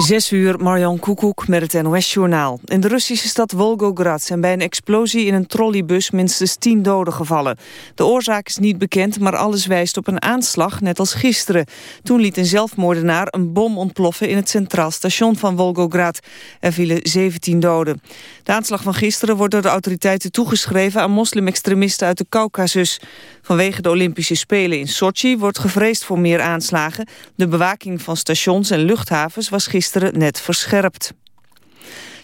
Zes uur, Marjan Koekoek met het NOS-journaal. In de Russische stad Volgograd zijn bij een explosie in een trolleybus minstens tien doden gevallen. De oorzaak is niet bekend, maar alles wijst op een aanslag, net als gisteren. Toen liet een zelfmoordenaar een bom ontploffen in het centraal station van Volgograd. Er vielen 17 doden. De aanslag van gisteren wordt door de autoriteiten toegeschreven aan moslimextremisten uit de Caucasus. Vanwege de Olympische Spelen in Sochi wordt gevreesd voor meer aanslagen. De bewaking van stations en luchthavens was gisteren net verscherpt.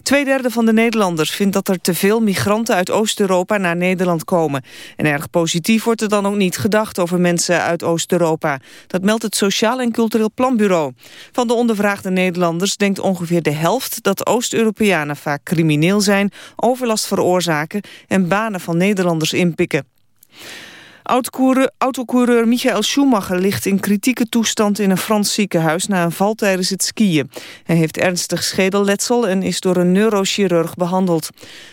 Tweederde van de Nederlanders vindt dat er te veel migranten uit Oost-Europa naar Nederland komen. En erg positief wordt er dan ook niet gedacht over mensen uit Oost-Europa. Dat meldt het Sociaal en Cultureel Planbureau. Van de ondervraagde Nederlanders denkt ongeveer de helft dat Oost-Europeanen vaak crimineel zijn, overlast veroorzaken en banen van Nederlanders inpikken. Autocoureur Michael Schumacher ligt in kritieke toestand in een Frans ziekenhuis na een val tijdens het skiën. Hij heeft ernstig schedelletsel en is door een neurochirurg behandeld.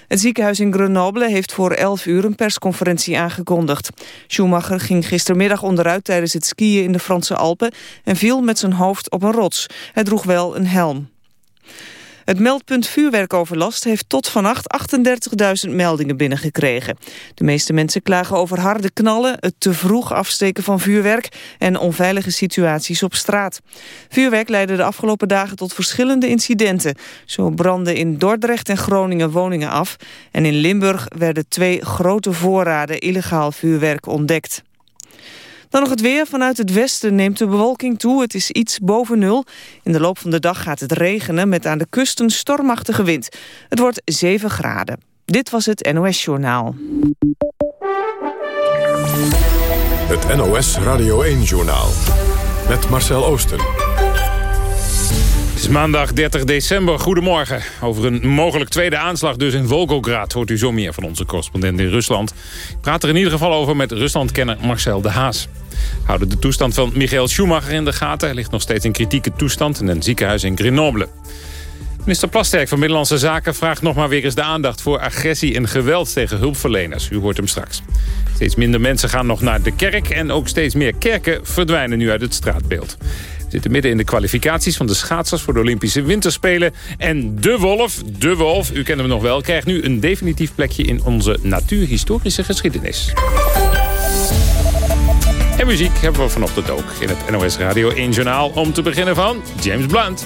Het ziekenhuis in Grenoble heeft voor 11 uur een persconferentie aangekondigd. Schumacher ging gistermiddag onderuit tijdens het skiën in de Franse Alpen en viel met zijn hoofd op een rots. Hij droeg wel een helm. Het meldpunt vuurwerkoverlast heeft tot vannacht 38.000 meldingen binnengekregen. De meeste mensen klagen over harde knallen, het te vroeg afsteken van vuurwerk en onveilige situaties op straat. Vuurwerk leidde de afgelopen dagen tot verschillende incidenten. Zo brandden in Dordrecht en Groningen woningen af en in Limburg werden twee grote voorraden illegaal vuurwerk ontdekt. Dan nog het weer. Vanuit het westen neemt de bewolking toe. Het is iets boven nul. In de loop van de dag gaat het regenen met aan de kust een stormachtige wind. Het wordt 7 graden. Dit was het NOS Journaal. Het NOS Radio 1-journaal. Met Marcel Oosten is maandag 30 december. Goedemorgen. Over een mogelijk tweede aanslag dus in Volgograd... hoort u zo meer van onze correspondent in Rusland. Ik praat er in ieder geval over met Ruslandkenner Marcel de Haas. Houden de toestand van Michael Schumacher in de gaten. Hij ligt nog steeds in kritieke toestand in een ziekenhuis in Grenoble. Minister Plasterk van Middellandse Zaken vraagt nog maar weer eens de aandacht... voor agressie en geweld tegen hulpverleners. U hoort hem straks. Steeds minder mensen gaan nog naar de kerk... en ook steeds meer kerken verdwijnen nu uit het straatbeeld zitten midden in de kwalificaties van de schaatsers voor de Olympische Winterspelen. En De Wolf, De Wolf, u kent hem nog wel, krijgt nu een definitief plekje in onze natuurhistorische geschiedenis. En muziek hebben we vanochtend ook in het NOS Radio 1 Journaal. Om te beginnen van James Blunt.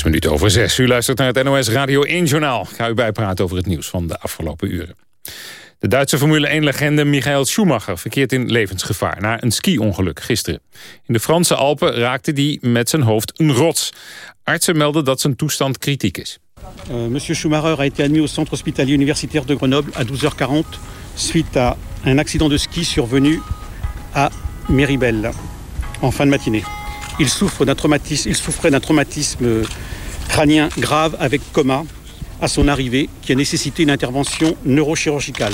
Zes minuten over zes. U luistert naar het NOS Radio 1 Journaal. Ik ga u bijpraten over het nieuws van de afgelopen uren. De Duitse Formule 1-legende Michael Schumacher verkeert in levensgevaar... na een ski-ongeluk gisteren. In de Franse Alpen raakte hij met zijn hoofd een rots. Artsen melden dat zijn toestand kritiek is. Uh, Monsieur Schumacher a été admis au centre hospitalier universitaire de Grenoble à 12h40 suite à un accident de ski survenu à Méribel en fin de matinée. Il souffre d'un traumatisme, il souffrait d'un traumatisme crânien grave avec coma à son arrivée qui a nécessité une intervention neurochirurgicale.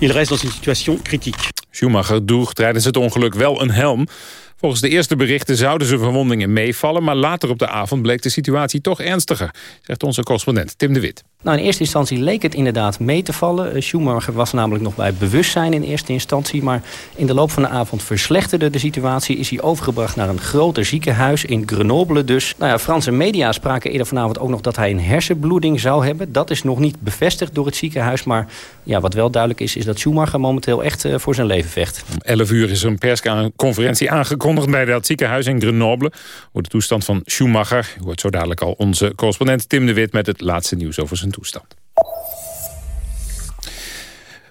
Il reste dans une situation critique. Schumacher droeg tijdens het ongeluk wel een helm. Volgens de eerste berichten zouden zijn verwondingen meevallen... maar later op de avond bleek de situatie toch ernstiger... zegt onze correspondent Tim de Wit. Nou, in eerste instantie leek het inderdaad mee te vallen. Eh, Schumacher was namelijk nog bij bewustzijn in eerste instantie. Maar in de loop van de avond verslechterde de situatie. Is hij overgebracht naar een groter ziekenhuis in Grenoble dus. Nou ja, Franse media spraken eerder vanavond ook nog dat hij een hersenbloeding zou hebben. Dat is nog niet bevestigd door het ziekenhuis. Maar ja, wat wel duidelijk is, is dat Schumacher momenteel echt uh, voor zijn leven vecht. Om 11 uur is een persconferentie aangekondigd bij dat ziekenhuis in Grenoble. Over de toestand van Schumacher. Hoort zo dadelijk al onze correspondent Tim de Wit met het laatste nieuws over zijn toestand.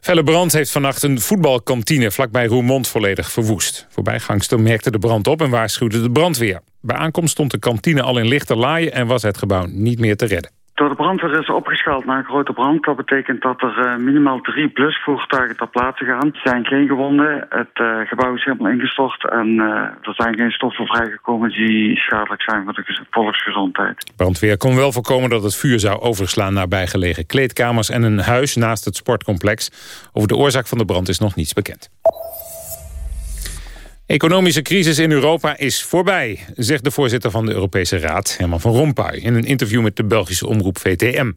Felle brand heeft vannacht een voetbalkantine vlakbij Roermond volledig verwoest. Voorbijgangster merkte de brand op en waarschuwde de brandweer. Bij aankomst stond de kantine al in lichte laaien en was het gebouw niet meer te redden. Door de brandweer is opgeschaald naar een grote brand. Dat betekent dat er uh, minimaal drie blusvoertuigen ter plaatse gaan. Er zijn geen gewonden. Het uh, gebouw is helemaal ingestort. En uh, er zijn geen stoffen vrijgekomen die schadelijk zijn voor de volksgezondheid. Brandweer kon wel voorkomen dat het vuur zou overslaan naar bijgelegen kleedkamers en een huis naast het sportcomplex. Over de oorzaak van de brand is nog niets bekend. Economische crisis in Europa is voorbij, zegt de voorzitter van de Europese Raad, Herman van Rompuy, in een interview met de Belgische omroep VTM.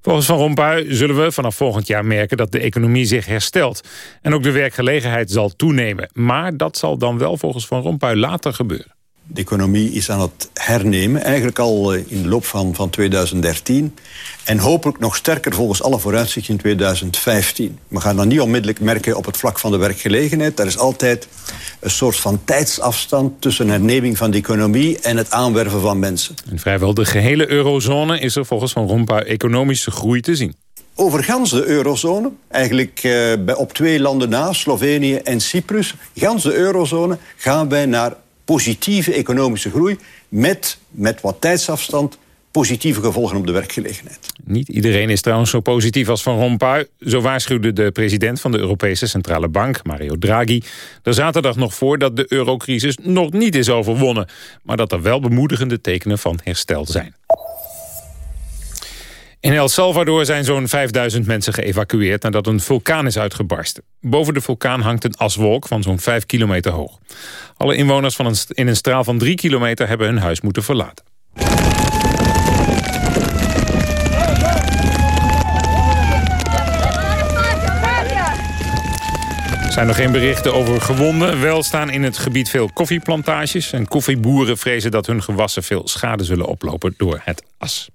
Volgens Van Rompuy zullen we vanaf volgend jaar merken dat de economie zich herstelt. En ook de werkgelegenheid zal toenemen. Maar dat zal dan wel volgens Van Rompuy later gebeuren. De economie is aan het hernemen, eigenlijk al eh, in de loop van, van 2013. En hopelijk nog sterker volgens alle vooruitzichten in 2015. We gaan dat niet onmiddellijk merken op het vlak van de werkgelegenheid. Er is altijd een soort van tijdsafstand tussen herneming van de economie en het aanwerven van mensen. In vrijwel de gehele eurozone is er volgens Van Rompuy economische groei te zien. Over de eurozone, eigenlijk eh, op twee landen na, Slovenië en Cyprus... gans de eurozone gaan wij naar positieve economische groei... met, met wat tijdsafstand positieve gevolgen op de werkgelegenheid. Niet iedereen is trouwens zo positief als Van Rompuy. Zo waarschuwde de president van de Europese Centrale Bank, Mario Draghi... er zaterdag nog voor dat de eurocrisis nog niet is overwonnen... maar dat er wel bemoedigende tekenen van herstel zijn. In El Salvador zijn zo'n 5000 mensen geëvacueerd nadat een vulkaan is uitgebarsten. Boven de vulkaan hangt een aswolk van zo'n 5 kilometer hoog. Alle inwoners van een in een straal van 3 kilometer hebben hun huis moeten verlaten. Er zijn nog geen berichten over gewonden. Wel staan in het gebied veel koffieplantages. En koffieboeren vrezen dat hun gewassen veel schade zullen oplopen door het as.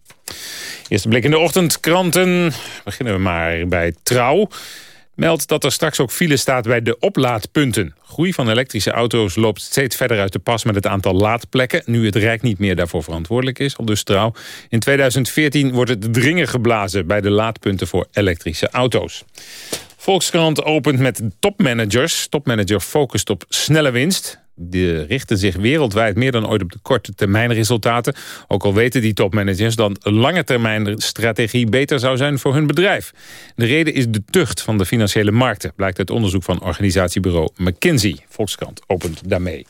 Eerste blik in de ochtendkranten. Beginnen we maar bij Trouw. Meldt dat er straks ook file staat bij de oplaadpunten. Groei van elektrische auto's loopt steeds verder uit de pas met het aantal laadplekken. Nu het Rijk niet meer daarvoor verantwoordelijk is, al dus trouw. In 2014 wordt het dringen geblazen bij de laadpunten voor elektrische auto's. Volkskrant opent met topmanagers. Topmanager focust op snelle winst. Die richten zich wereldwijd meer dan ooit op de korte termijn resultaten. Ook al weten die topmanagers dat een lange termijn strategie beter zou zijn voor hun bedrijf. De reden is de tucht van de financiële markten, blijkt uit onderzoek van organisatiebureau McKinsey. Volkskrant opent daarmee.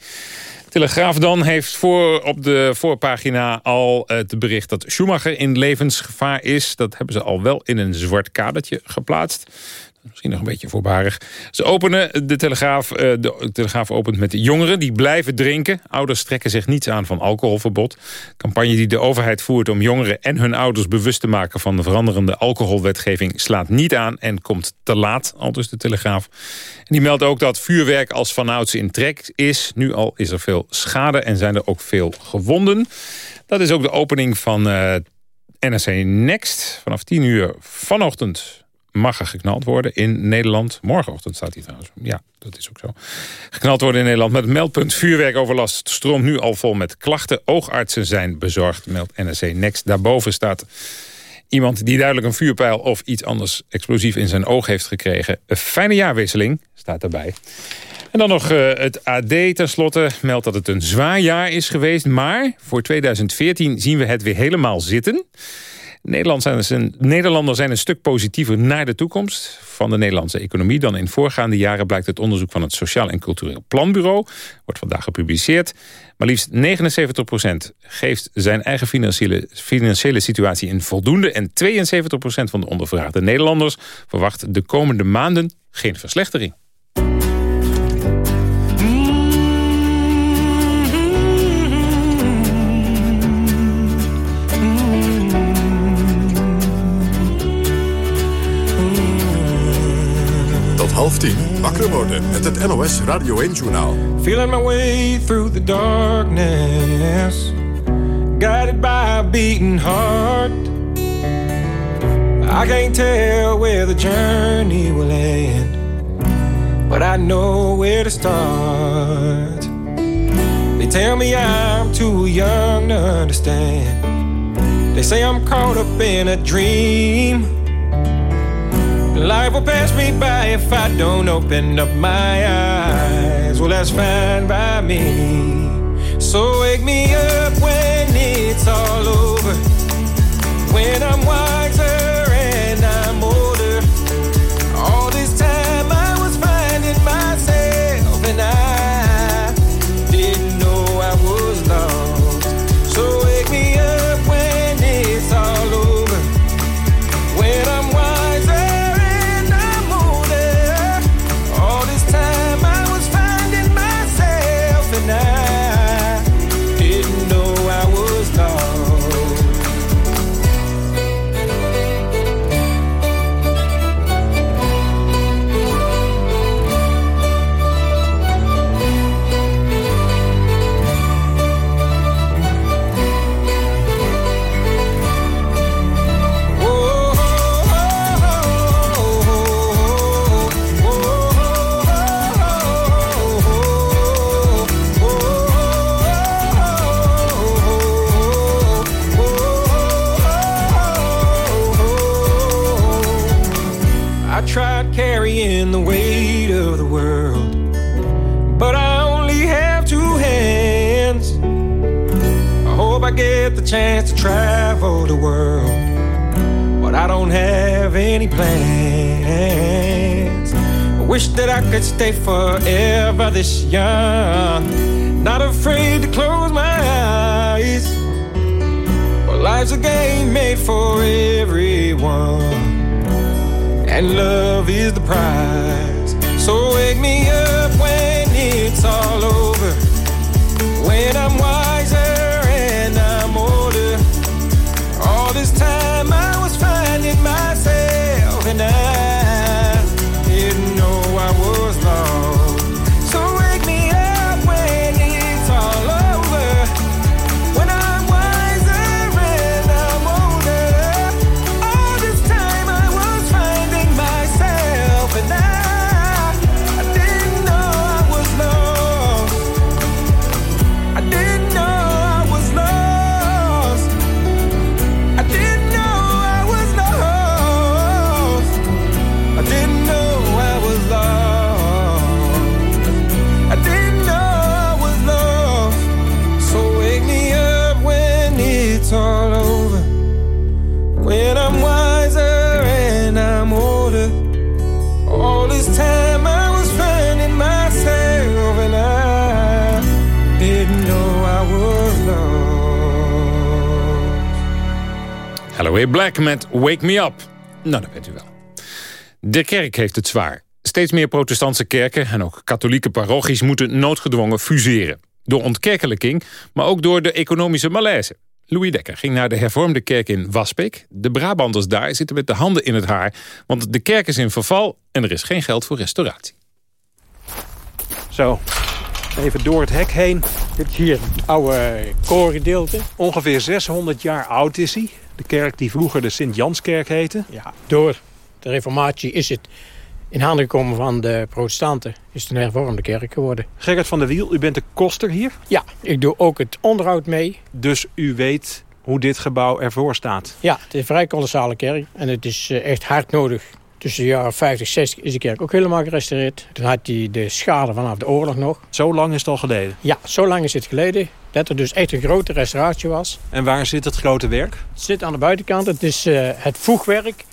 Telegraaf dan heeft voor, op de voorpagina al het bericht dat Schumacher in levensgevaar is. Dat hebben ze al wel in een zwart kadertje geplaatst. Misschien nog een beetje voorbarig. Ze openen, de Telegraaf, eh, de Telegraaf opent met de jongeren die blijven drinken. Ouders trekken zich niets aan van alcoholverbod. Campagne die de overheid voert om jongeren en hun ouders bewust te maken... van de veranderende alcoholwetgeving slaat niet aan en komt te laat, al dus de Telegraaf. En die meldt ook dat vuurwerk als vanouds in trek is. Nu al is er veel schade en zijn er ook veel gewonden. Dat is ook de opening van uh, eh, NRC Next. Vanaf 10 uur vanochtend mag er geknald worden in Nederland. Morgenochtend staat hij trouwens. Ja, dat is ook zo. Geknald worden in Nederland met meldpunt vuurwerkoverlast. stroomt nu al vol met klachten. Oogartsen zijn bezorgd, meldt NRC Next. Daarboven staat iemand die duidelijk een vuurpijl of iets anders explosief in zijn oog heeft gekregen. Een fijne jaarwisseling staat daarbij. En dan nog uh, het AD tenslotte meldt dat het een zwaar jaar is geweest. Maar voor 2014 zien we het weer helemaal zitten. Nederlanders zijn, Nederlanders zijn een stuk positiever naar de toekomst van de Nederlandse economie dan in voorgaande jaren blijkt het onderzoek van het Sociaal en Cultureel Planbureau. Wordt vandaag gepubliceerd. Maar liefst 79% geeft zijn eigen financiële, financiële situatie in voldoende. En 72% van de ondervraagde Nederlanders verwacht de komende maanden geen verslechtering. Half tien. Wakker worden met het NOS Radio 1-journaal. Feeling my way through the darkness. Guided by a beating heart. I can't tell where the journey will end. But I know where to start. They tell me I'm too young to understand. They say I'm caught up in a dream. Life will pass me by if I don't open up my eyes. Well, that's fine by me. So wake me up when it's all over. When I'm wiser. Black met Wake Me Up. Nou, dat weet u wel. De kerk heeft het zwaar. Steeds meer protestantse kerken en ook katholieke parochies... moeten noodgedwongen fuseren. Door ontkerkelijking, maar ook door de economische malaise. Louis Dekker ging naar de hervormde kerk in Wasbeek. De Brabanders daar zitten met de handen in het haar... want de kerk is in verval en er is geen geld voor restauratie. Zo, even door het hek heen. Dit is hier het oude koorgedeelte. Ongeveer 600 jaar oud is hij. De kerk die vroeger de Sint-Janskerk heette. Ja, door de reformatie is het in handen gekomen van de protestanten. Is het een hervormde kerk geworden. Gerrit van der Wiel, u bent de koster hier. Ja, ik doe ook het onderhoud mee. Dus u weet hoe dit gebouw ervoor staat. Ja, het is een vrij kolossale kerk. En het is eh, echt hard nodig. Tussen de jaren 50 en 60 is de kerk ook helemaal gerestaureerd. Toen had hij de schade vanaf de oorlog nog. Zo lang is het al geleden? Ja, zo lang is het geleden. Dat er dus echt een grote restauratie was. En waar zit het grote werk? Het zit aan de buitenkant. Het is uh, het voegwerk.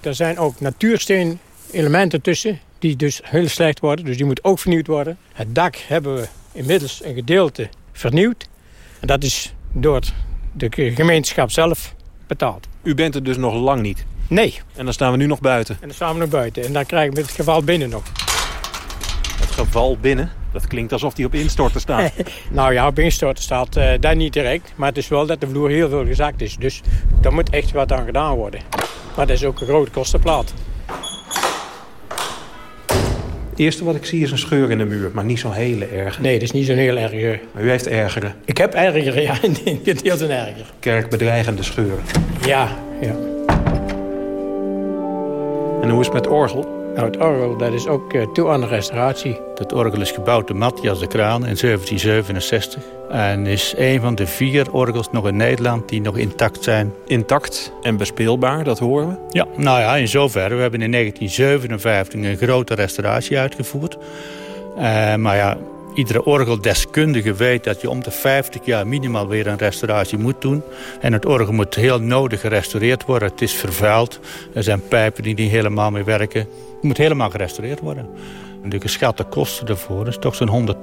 Er zijn ook natuursteen elementen tussen die dus heel slecht worden. Dus die moet ook vernieuwd worden. Het dak hebben we inmiddels een gedeelte vernieuwd. En dat is door de gemeenschap zelf betaald. U bent er dus nog lang niet? Nee. En dan staan we nu nog buiten? En dan staan we nog buiten. En dan krijgen we het geval binnen nog. Het geval binnen? Dat klinkt alsof die op instorten staat. nou ja, op instorten staat uh, daar niet direct. Maar het is wel dat de vloer heel veel gezakt is. Dus daar moet echt wat aan gedaan worden. Maar dat is ook een grote kostenplaat. Het eerste wat ik zie is een scheur in de muur, maar niet zo'n hele erg. Nee, dat is niet zo'n heel erg. Maar u heeft ergere? Ik heb ergere, ja. Heel een erger. Kerkbedreigende scheuren? Ja, ja. En hoe is het met het orgel? Nou, het orgel dat is ook uh, toe aan de restauratie. Het orgel is gebouwd door Matthias de Kraan in 1767. En is een van de vier orgels nog in Nederland die nog intact zijn. Intact en bespeelbaar, dat horen we? Ja, nou ja, in zoverre. We hebben in 1957 een grote restauratie uitgevoerd. Uh, maar ja, iedere orgeldeskundige weet dat je om de 50 jaar minimaal weer een restauratie moet doen. En het orgel moet heel nodig gerestaureerd worden. Het is vervuild. Er zijn pijpen die niet helemaal meer werken. Het moet helemaal gerestaureerd worden. En de geschatte kosten daarvoor is toch zo'n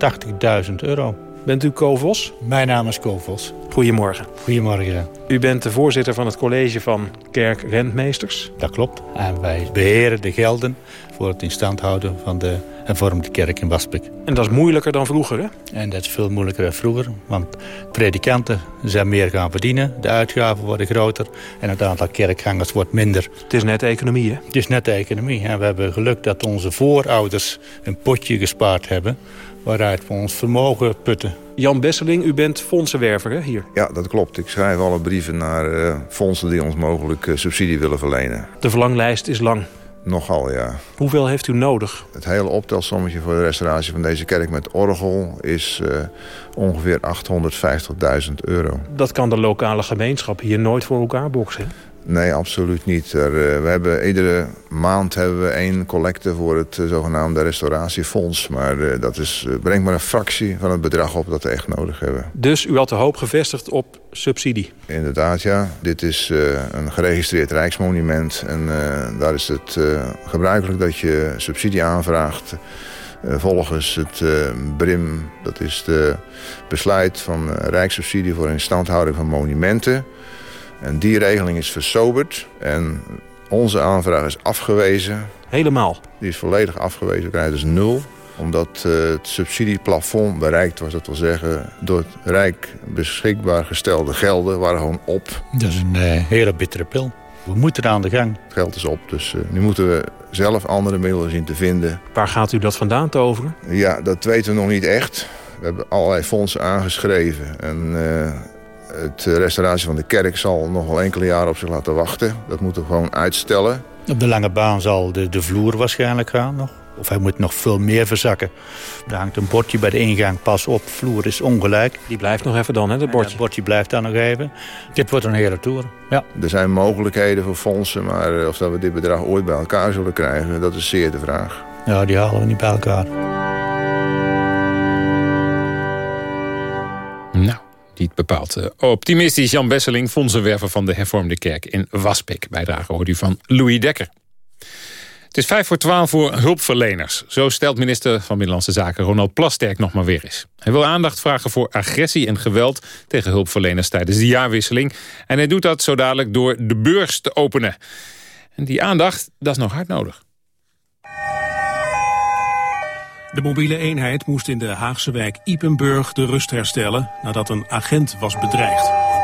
180.000 euro. Bent u Kovos? Mijn naam is Kovos. Goedemorgen. Goedemorgen. U bent de voorzitter van het college van kerkrentmeesters. Dat klopt. En wij beheren de gelden voor het in stand houden van de hervormde kerk in Waspik. En dat is moeilijker dan vroeger, hè? En dat is veel moeilijker dan vroeger. Want predikanten zijn meer gaan verdienen. De uitgaven worden groter. En het aantal kerkgangers wordt minder. Het is net economie, hè? Het is net economie. En we hebben geluk dat onze voorouders een potje gespaard hebben waaruit we ons vermogen putten. Jan Besseling, u bent fondsenwerver hè, hier? Ja, dat klopt. Ik schrijf alle brieven naar uh, fondsen die ons mogelijk uh, subsidie willen verlenen. De verlanglijst is lang. Nogal, ja. Hoeveel heeft u nodig? Het hele optelsommetje voor de restauratie van deze kerk met orgel is uh, ongeveer 850.000 euro. Dat kan de lokale gemeenschap hier nooit voor elkaar boksen. Nee, absoluut niet. Er, uh, we hebben, iedere maand hebben we één collecte voor het uh, zogenaamde restauratiefonds. Maar uh, dat is, brengt maar een fractie van het bedrag op dat we echt nodig hebben. Dus u had de hoop gevestigd op subsidie? Inderdaad, ja. Dit is een geregistreerd rijksmonument. En daar is het gebruikelijk dat je subsidie aanvraagt... volgens het BRIM, dat is de besluit van rijkssubsidie voor instandhouding van monumenten... En die regeling is versoberd en onze aanvraag is afgewezen. Helemaal? Die is volledig afgewezen. We krijgen dus nul omdat uh, het subsidieplafond bereikt was. Dat wil zeggen, door het Rijk beschikbaar gestelde gelden waren gewoon op. Dat is een uh, hele bittere pil. We moeten aan de gang. Het geld is op, dus uh, nu moeten we zelf andere middelen zien te vinden. Waar gaat u dat vandaan toveren? Ja, dat weten we nog niet echt. We hebben allerlei fondsen aangeschreven. En het restauratie van de kerk zal nog wel enkele jaren op zich laten wachten. Dat moeten we gewoon uitstellen. Op de lange baan zal de, de vloer waarschijnlijk gaan nog. Of hij moet nog veel meer verzakken. Er hangt een bordje bij de ingang. Pas op, vloer is ongelijk. Die blijft nog even dan, hè, dat bordje? Ja, bordje blijft dan nog even. Dit wordt een hele tour. Ja. Er zijn mogelijkheden voor fondsen. Maar of dat we dit bedrag ooit bij elkaar zullen krijgen, dat is zeer de vraag. Ja, die halen we niet bij elkaar. Niet bepaald optimistisch. Jan Besseling, fondsenwerver van de hervormde kerk in Waspik. Bijdrage hoort u van Louis Dekker. Het is vijf voor twaalf voor hulpverleners. Zo stelt minister van Binnenlandse Zaken Ronald Plasterk nog maar weer eens. Hij wil aandacht vragen voor agressie en geweld tegen hulpverleners tijdens de jaarwisseling. En hij doet dat zo dadelijk door de beurs te openen. En die aandacht, dat is nog hard nodig. De mobiele eenheid moest in de Haagse wijk Ipenburg de rust herstellen nadat een agent was bedreigd.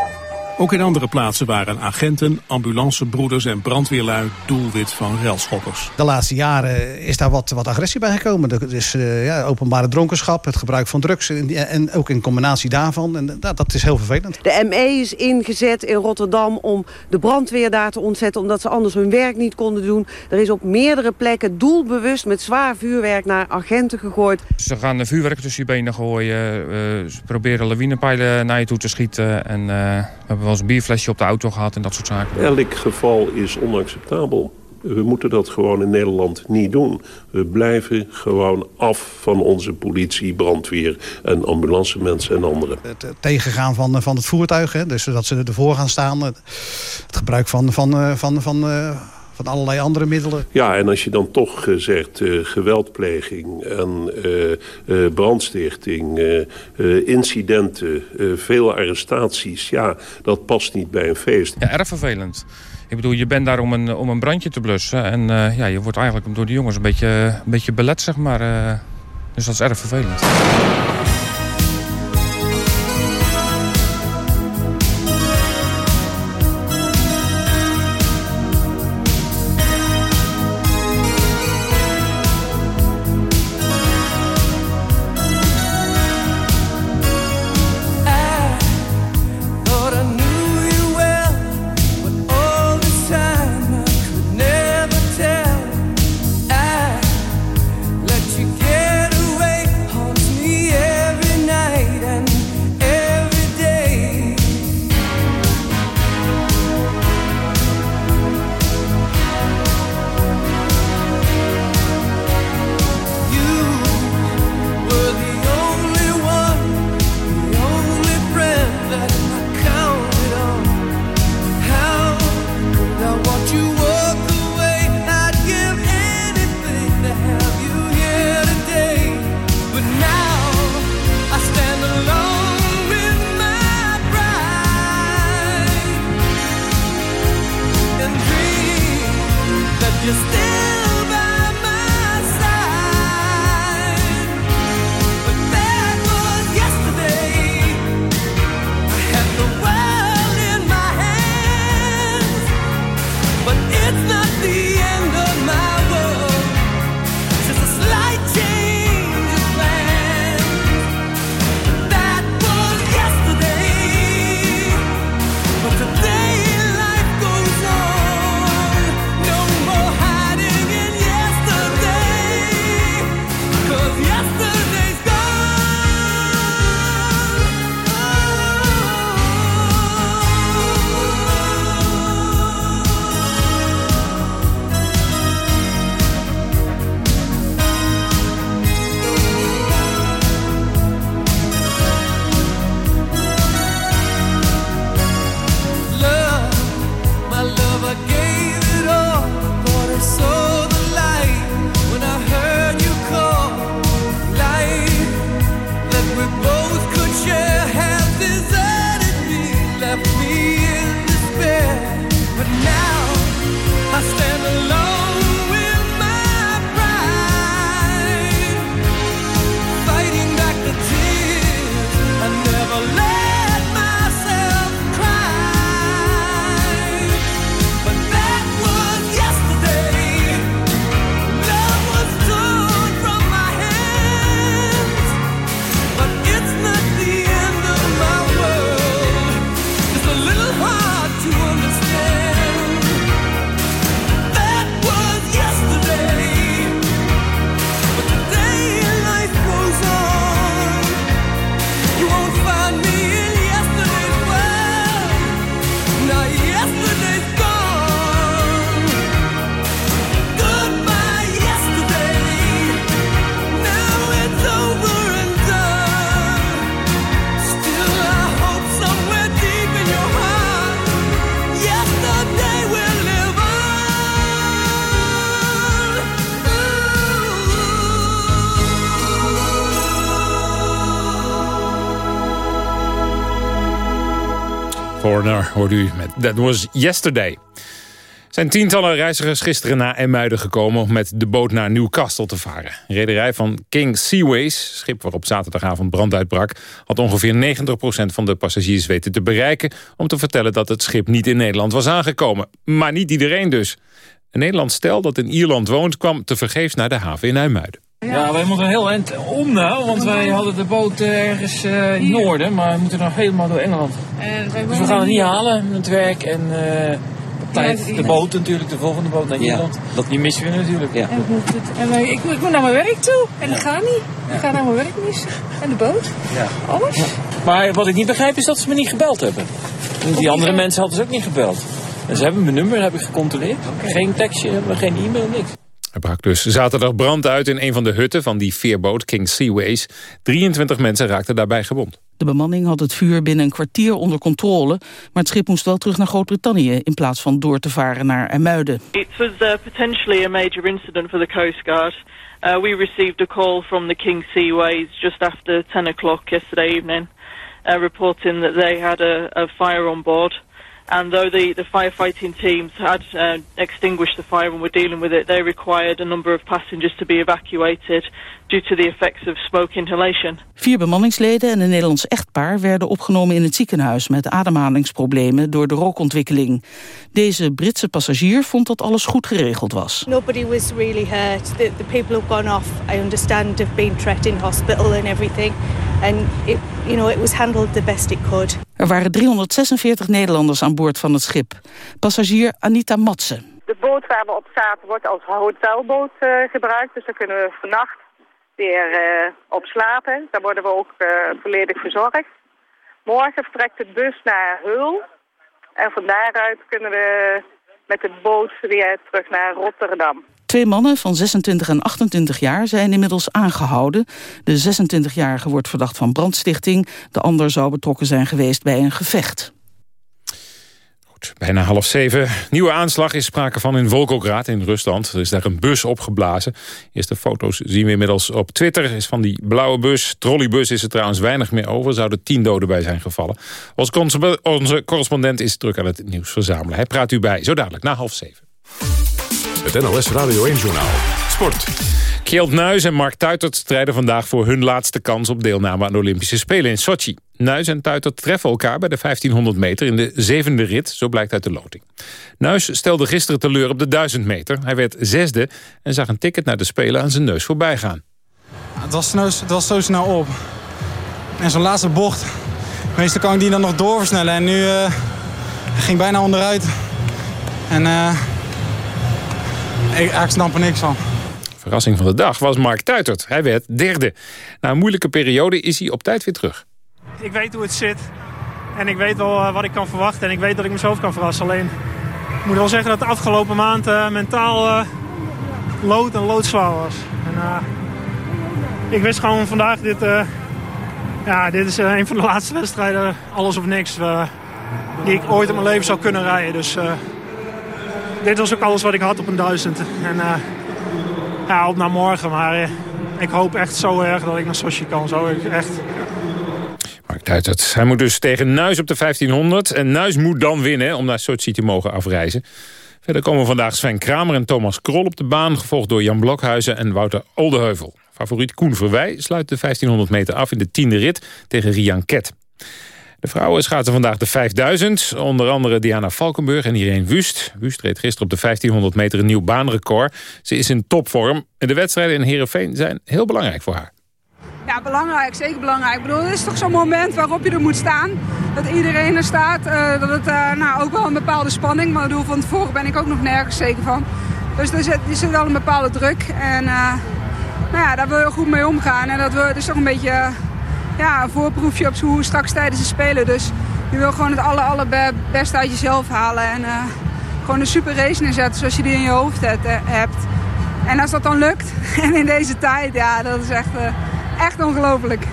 Ook in andere plaatsen waren agenten, ambulancebroeders en brandweerlui doelwit van relschoppers. De laatste jaren is daar wat, wat agressie bij gekomen. Er is uh, ja, openbare dronkenschap, het gebruik van drugs en, en ook in combinatie daarvan. En dat, dat is heel vervelend. De ME is ingezet in Rotterdam om de brandweer daar te ontzetten... omdat ze anders hun werk niet konden doen. Er is op meerdere plekken doelbewust met zwaar vuurwerk naar agenten gegooid. Ze gaan de vuurwerk tussen je benen gooien. Uh, ze proberen lawinepijlen naar je toe te schieten. En uh, we hebben wel eens een bierflesje op de auto gehad en dat soort zaken. Elk geval is onacceptabel. We moeten dat gewoon in Nederland niet doen. We blijven gewoon af van onze politie, brandweer en ambulancemensen en anderen. Het tegengaan van, van het voertuig, hè, dus dat ze ervoor gaan staan. Het gebruik van, van, van, van, van allerlei andere middelen. Ja, en als je dan toch uh, zegt uh, geweldpleging en uh, brandstichting, incidenten, veel arrestaties... ja, dat past niet bij een feest. Ja, erg vervelend. Ik bedoel, je bent daar om een, om een brandje te blussen. En ja, je wordt eigenlijk door de jongens een beetje, een beetje belet, zeg maar. dus dat is erg vervelend. Hoorde u met That Was Yesterday. zijn tientallen reizigers gisteren naar Emuiden gekomen... om met de boot naar Newcastle te varen. rederij van King Seaways, schip waarop zaterdagavond brand uitbrak... had ongeveer 90% van de passagiers weten te bereiken... om te vertellen dat het schip niet in Nederland was aangekomen. Maar niet iedereen dus. Een Nederlands stel dat in Ierland woont... kwam tevergeefs naar de haven in IJmuiden. Ja, wij moeten heel eind om nou, want wij hadden de boot eh, ergens uh, in het noorden, maar we moeten nog helemaal door Engeland. dus we gaan het niet halen met het werk en uh, tijd. De boot natuurlijk, de volgende boot naar Ierland. Dat niet missen we natuurlijk. Ja. En, en wij, ik, ik, moet naar mijn werk toe en dat gaat niet. Ik ga naar mijn werk missen. En de boot. Ja. Alles. Maar wat ik niet begrijp is dat ze me niet gebeld hebben. Die andere mensen hadden ze ook niet gebeld. En ze hebben mijn nummer, heb ik gecontroleerd. Geen tekstje, geen e-mail, niks. Er brak dus zaterdag brand uit in een van de hutten van die veerboot King Seaways. 23 mensen raakten daarbij gewond. De bemanning had het vuur binnen een kwartier onder controle... maar het schip moest wel terug naar Groot-Brittannië... in plaats van door te varen naar Ermuiden. It was uh, potentially a major incident for the Coast Guard. Uh, we received a call from the King Seaways just after 10 o'clock yesterday evening... Uh, reporting that they had a, a fire on board... And though the, the firefighting teams had uh, extinguished the fire and were dealing with it, they required a number of passengers to be evacuated due to the effects of smoke inhalation. Vier bemanningsleden en een Nederlands echtpaar werden opgenomen in het ziekenhuis met ademhalingsproblemen door de rookontwikkeling. Deze Britse passagier vond dat alles goed geregeld was. Nobody was really hurt. The, the people who've gone off, I understand, have been treated in hospital and everything. And it, you know, it was handled the best it could. Er waren 346 Nederlanders aan boord van het schip. Passagier Anita Matsen. De boot waar we op zaten wordt als hotelboot uh, gebruikt. Dus daar kunnen we vannacht weer uh, op slapen. Daar worden we ook uh, volledig verzorgd. Morgen vertrekt de bus naar Heul. En van daaruit kunnen we met de boot weer terug naar Rotterdam. Twee mannen van 26 en 28 jaar zijn inmiddels aangehouden. De 26-jarige wordt verdacht van brandstichting. De ander zou betrokken zijn geweest bij een gevecht. Bijna half zeven. Nieuwe aanslag is sprake van in Volgograd in Rusland. Er is daar een bus opgeblazen. Eerste foto's zien we inmiddels op Twitter. Is van die blauwe bus. Trolleybus is er trouwens weinig meer over. Er zouden tien doden bij zijn gevallen. Onze correspondent is druk aan het nieuws verzamelen. Hij praat u bij, zo dadelijk, na half zeven. Het NOS Radio 1-journaal. Sport. Kjeld Nuis en Mark Tuitert strijden vandaag voor hun laatste kans op deelname aan de Olympische Spelen in Sochi. Nuis en Tuitert treffen elkaar bij de 1500 meter in de zevende rit, zo blijkt uit de loting. Nuis stelde gisteren teleur op de 1000 meter. Hij werd zesde en zag een ticket naar de Spelen aan zijn neus voorbij gaan. Het was, snel, het was zo snel op. En zo'n laatste bocht, meestal kan ik die dan nog doorversnellen. En nu uh, ging bijna onderuit. En uh, ik, ik snap er niks van. Verrassing van de dag was Mark Tuitert. Hij werd derde. Na een moeilijke periode is hij op tijd weer terug. Ik weet hoe het zit. En ik weet wel wat ik kan verwachten. En ik weet dat ik mezelf kan verrassen. Alleen, ik moet wel zeggen dat de afgelopen maand uh, mentaal uh, lood en loodzwaar was. En, ik wist gewoon vandaag, dit, ja, dit is een van de laatste wedstrijden, alles of niks, die ik ooit in mijn leven zou kunnen rijden. Dus dit was ook alles wat ik had op een duizend. En ja, op naar morgen. Maar eh, ik hoop echt zo erg dat ik naar Sochi kan. Zo echt. Mark Tuitert. Hij moet dus tegen Nuis op de 1500. En Nuis moet dan winnen om naar Sochi te mogen afreizen. Verder komen vandaag Sven Kramer en Thomas Krol op de baan... gevolgd door Jan Blokhuizen en Wouter Oldeheuvel. Favoriet Koen Verwij sluit de 1500 meter af in de tiende rit tegen Rian Ket. De vrouwen schaatsen vandaag de 5000. Onder andere Diana Valkenburg en Irene Wust. Wust reed gisteren op de 1500 meter een nieuw baanrecord. Ze is in topvorm. En de wedstrijden in Heerenveen zijn heel belangrijk voor haar. Ja, belangrijk. Zeker belangrijk. Ik bedoel, het is toch zo'n moment waarop je er moet staan. Dat iedereen er staat. Uh, dat het uh, nou, ook wel een bepaalde spanning. Maar bedoel, van tevoren ben ik ook nog nergens zeker van. Dus er zit, er wel een bepaalde druk. En uh, nou ja, daar wil je goed mee omgaan. En dat we, is toch een beetje ja, een voorproefje op hoe straks tijdens de Spelen. Dus je wil gewoon het aller, allerbeste uit jezelf halen. En uh, gewoon een super race neerzetten zoals je die in je hoofd hebt. En als dat dan lukt, en in deze tijd, ja, dat is echt, uh, echt ongelooflijk.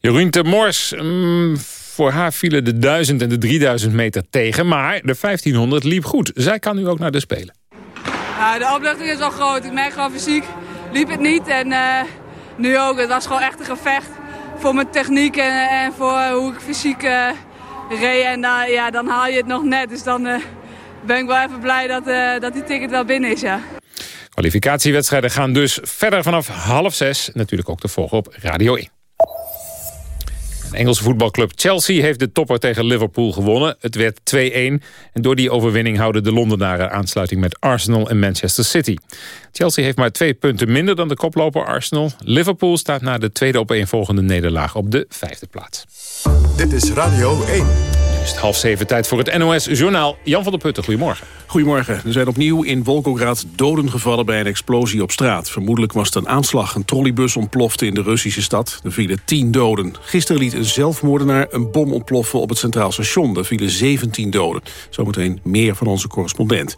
Jeroen de Mors, mm, voor haar vielen de 1000 en de 3000 meter tegen. Maar de 1500 liep goed. Zij kan nu ook naar de Spelen. Ja, de opluchting is al groot. Ik merk gewoon fysiek liep het niet. En uh, nu ook. Het was gewoon echt een gevecht voor mijn techniek en, en voor hoe ik fysiek uh, reed. En uh, ja, dan haal je het nog net. Dus dan, uh, ben ik wel even blij dat, dat die ticket wel binnen is, ja. Kwalificatiewedstrijden gaan dus verder vanaf half zes. Natuurlijk ook te volgen op Radio 1. Engelse voetbalclub Chelsea heeft de topper tegen Liverpool gewonnen. Het werd 2-1 en door die overwinning houden de Londenaren aansluiting met Arsenal en Manchester City. Chelsea heeft maar twee punten minder dan de koploper Arsenal. Liverpool staat na de tweede opeenvolgende nederlaag op de vijfde plaats. Dit is Radio 1 is het half zeven tijd voor het NOS-journaal. Jan van der Putten, goedemorgen. Goedemorgen. Er zijn opnieuw in Volgograd doden gevallen bij een explosie op straat. Vermoedelijk was het een aanslag. Een trolleybus ontplofte in de Russische stad. Er vielen tien doden. Gisteren liet een zelfmoordenaar een bom ontploffen op het Centraal Station. Er vielen 17 doden. Zometeen meer van onze correspondent.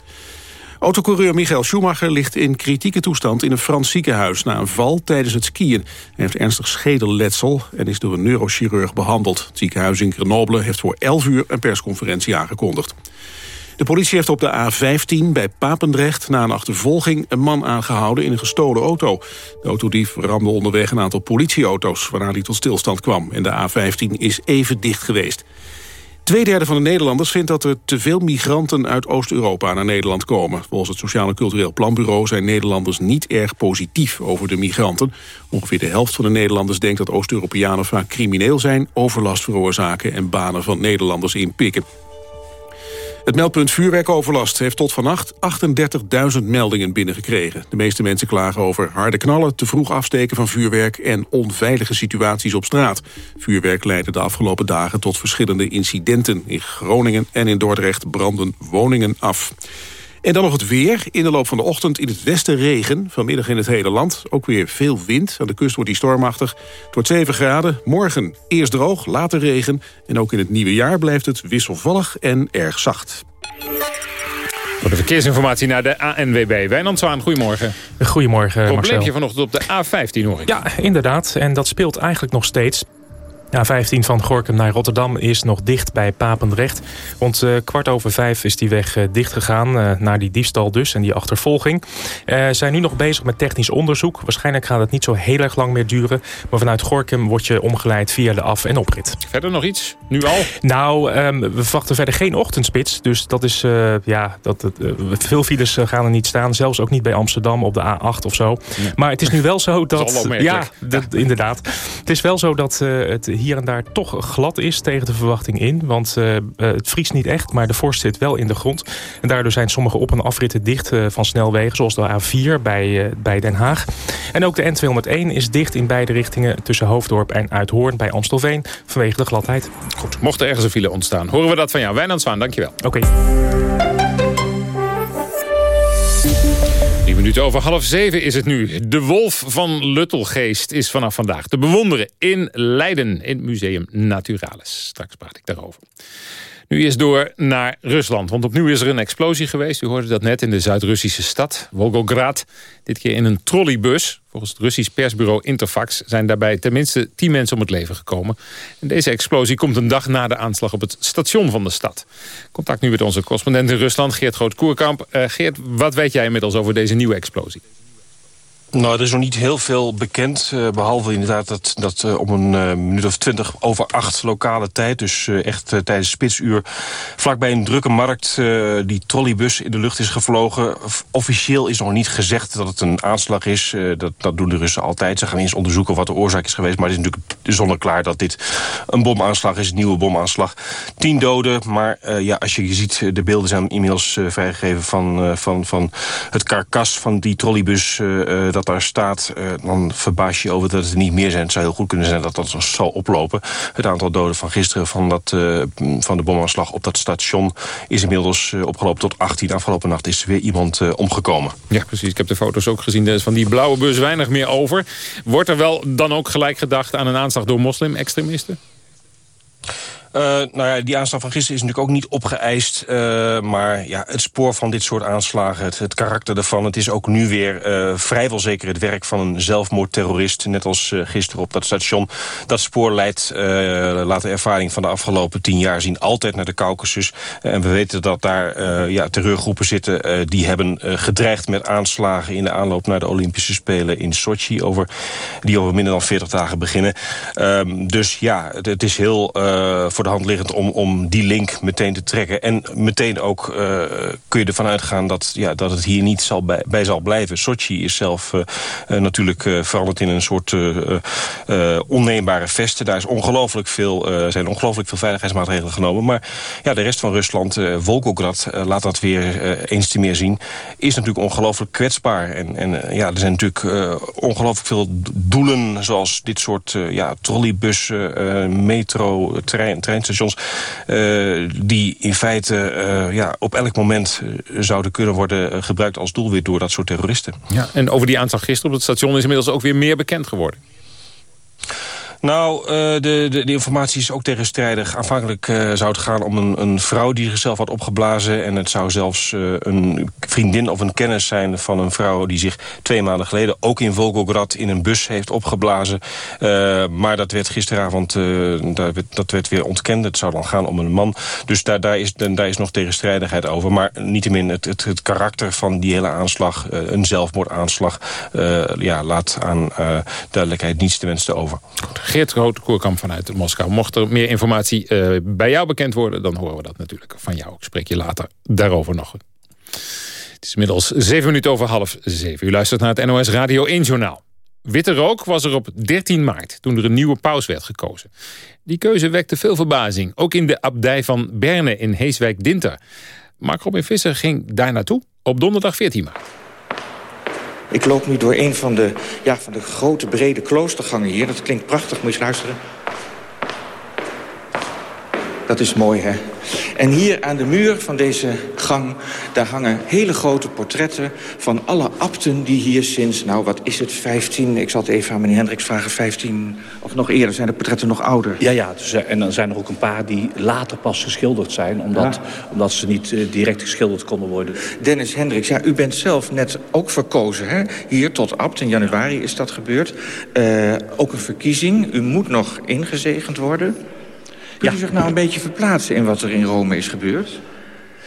Autocoureur Michael Schumacher ligt in kritieke toestand in een Frans ziekenhuis na een val tijdens het skiën. Hij heeft ernstig schedelletsel en is door een neurochirurg behandeld. Het ziekenhuis in Grenoble heeft voor 11 uur een persconferentie aangekondigd. De politie heeft op de A15 bij Papendrecht na een achtervolging een man aangehouden in een gestolen auto. De autodief ramde onderweg een aantal politieauto's waarna hij tot stilstand kwam. En de A15 is even dicht geweest. Tweederde van de Nederlanders vindt dat er te veel migranten uit Oost-Europa naar Nederland komen. Volgens het Sociaal en Cultureel Planbureau zijn Nederlanders niet erg positief over de migranten. Ongeveer de helft van de Nederlanders denkt dat Oost-Europeanen vaak crimineel zijn, overlast veroorzaken en banen van Nederlanders inpikken. Het meldpunt vuurwerkoverlast heeft tot vannacht 38.000 meldingen binnengekregen. De meeste mensen klagen over harde knallen, te vroeg afsteken van vuurwerk... en onveilige situaties op straat. Vuurwerk leidde de afgelopen dagen tot verschillende incidenten. In Groningen en in Dordrecht branden woningen af. En dan nog het weer. In de loop van de ochtend in het westen regen. Vanmiddag in het hele land. Ook weer veel wind. Aan de kust wordt die stormachtig. Het wordt 7 graden. Morgen eerst droog, later regen. En ook in het nieuwe jaar blijft het wisselvallig en erg zacht. Voor de verkeersinformatie naar de ANWB. Wijnand Zwaan, goedemorgen. Goedemorgen, Probleempje vanochtend op de A15 hoor ik. Ja, inderdaad. En dat speelt eigenlijk nog steeds. A15 van Gorkum naar Rotterdam is nog dicht bij Papendrecht. Rond uh, kwart over vijf is die weg uh, dicht gegaan. Uh, naar die diefstal dus en die achtervolging. zijn nu nog bezig met technisch onderzoek. Waarschijnlijk gaat het niet zo heel erg lang meer duren. Maar vanuit Gorkum word je omgeleid via de af- en oprit. Verder nog iets? Nu al? Nou, um, we verwachten verder geen ochtendspits. Dus dat is, ja, dat, veel files gaan er niet staan. Zelfs ook niet bij Amsterdam op de A8 of zo. Nee. Maar het is nu wel zo dat... dat ja, dat, inderdaad. Het is wel zo dat het hier en daar toch glad is tegen de verwachting in. Want uh, het vriest niet echt, maar de vorst zit wel in de grond. En daardoor zijn sommige op- en afritten dicht uh, van snelwegen. Zoals de A4 bij, bij Den Haag. En ook de N201 is dicht in beide richtingen tussen Hoofddorp en Uithoorn bij Amstelveen. Vanwege de gladheid. Goed, mocht er ergens een file ontstaan, horen we dat van jou. Wijnand Zwaan, dankjewel. Oké. Okay. Minuten over half zeven is het nu. De wolf van Luttelgeest is vanaf vandaag te bewonderen in Leiden... in het Museum Naturalis. Straks praat ik daarover. Nu is door naar Rusland, want opnieuw is er een explosie geweest. U hoorde dat net in de Zuid-Russische stad, Volgograd. Dit keer in een trolleybus. Volgens het Russisch persbureau Interfax zijn daarbij tenminste tien mensen om het leven gekomen. En deze explosie komt een dag na de aanslag op het station van de stad. Contact nu met onze correspondent in Rusland, Geert Groot-Koerkamp. Uh, Geert, wat weet jij inmiddels over deze nieuwe explosie? Nou, er is nog niet heel veel bekend. Uh, behalve inderdaad dat, dat uh, om een uh, minuut of twintig over acht lokale tijd... dus echt tijdens spitsuur, vlakbij een drukke markt... die trolleybus in de lucht is gevlogen. Officieel is nog niet gezegd dat het een aanslag is. dat, dat doen de Russen altijd. Ze gaan eerst onderzoeken wat de oorzaak is geweest. Maar het is natuurlijk zonder klaar dat dit een bomaanslag is. Een nieuwe bomaanslag. Tien doden, maar ja, als je, je ziet... de beelden zijn inmiddels vrijgegeven van, van, van het karkas van die trolleybus dat daar staat, uh, dan verbaas je over dat het niet meer zijn. Het zou heel goed kunnen zijn dat dat zal oplopen. Het aantal doden van gisteren van, dat, uh, van de bomaanslag op dat station... is inmiddels uh, opgelopen tot 18. Afgelopen nacht is er weer iemand omgekomen. Ja, precies. Ik heb de foto's ook gezien. Er is van die blauwe bus weinig meer over. Wordt er wel dan ook gelijk gedacht aan een aanslag door moslim-extremisten? Uh, nou ja, die aanslag van gisteren is natuurlijk ook niet opgeëist. Uh, maar ja, het spoor van dit soort aanslagen, het, karakter ervan... het is ook nu weer uh, vrijwel zeker het werk van een zelfmoordterrorist. Net als gisteren op dat station. Dat spoor leidt, laat de ervaring van de afgelopen tien jaar zien... altijd naar de Caucasus. en we weten dat daar ja, terreurgroepen zitten... die hebben gedreigd met aanslagen in de aanloop naar de Olympische Spelen in Sochi... Over, die over minder dan 40 dagen beginnen. Ehm, dus ja, het, het is heel voor de de hand liggend om, om die link meteen te trekken. En meteen ook uh, kun je ervan uitgaan dat, ja, dat het hier niet zal bij, zal blijven. Sochi is zelf uh, natuurlijk veranderd in een soort onneembare vesten. Daar is ongelooflijk veel, zijn ongelooflijk veel veiligheidsmaatregelen genomen. Maar ja, de rest van Rusland, Volgograd, laat dat weer eens te meer zien... is natuurlijk ongelooflijk kwetsbaar. En, en ja, er zijn natuurlijk ongelooflijk veel doelen... zoals dit soort ja, trolleybussen, metro, trein, treinstations... die in feite ja, op elk moment zouden kunnen worden gebruikt als doelwit door dat soort terroristen. Ja, en over die aanslag gisteren op het station is inmiddels ook weer meer bekend geworden. Nou, uh, de, de, de, informatie is ook tegenstrijdig. Aanvankelijk uh, zou het gaan om een, een, vrouw die zichzelf had opgeblazen. En het zou zelfs uh, een vriendin of een kennis zijn van een vrouw... die zich twee maanden geleden ook in Volgograd in een bus heeft opgeblazen. maar dat werd gisteravond daar werd, dat werd weer ontkend. Het zou dan gaan om een man. Dus daar, daar, is, daar is nog tegenstrijdigheid over. Maar niettemin het, het, het karakter van die hele aanslag... een zelfmoordaanslag, ja, laat aan duidelijkheid niets te wensen over. Geert Grote-Koerkamp vanuit Moskou. Mocht er meer informatie uh, bij jou bekend worden... dan horen we dat natuurlijk van jou. Ik spreek je later daarover nog. Het is inmiddels zeven minuten over half zeven. U luistert naar het NOS Radio 1 Journaal. Witte rook was er op 13 maart, toen er een nieuwe paus werd gekozen. Die keuze wekte veel verbazing, ook in de abdij van Berne in Heeswijk-Dinter. Mark Robin Visser ging daar naartoe op donderdag 14 maart. Ik loop nu door een van de, ja, van de grote brede kloostergangen hier. Dat klinkt prachtig, moet je luisteren. Dat is mooi, hè? En hier aan de muur van deze gang... daar hangen hele grote portretten van alle abten die hier sinds... nou, wat is het, 15... ik zal het even aan meneer Hendricks vragen, 15... of nog eerder, zijn de portretten nog ouder? Ja, ja, dus, eh, en dan zijn er ook een paar die later pas geschilderd zijn... omdat, omdat ze niet uh, direct geschilderd konden worden. Dennis Hendricks, ja, u bent zelf net ook verkozen, hè? Hier tot abt, in januari is dat gebeurd. Uh, ook een verkiezing, u moet nog ingezegend worden... Kunt u zich nou een beetje verplaatsen in wat er in Rome is gebeurd?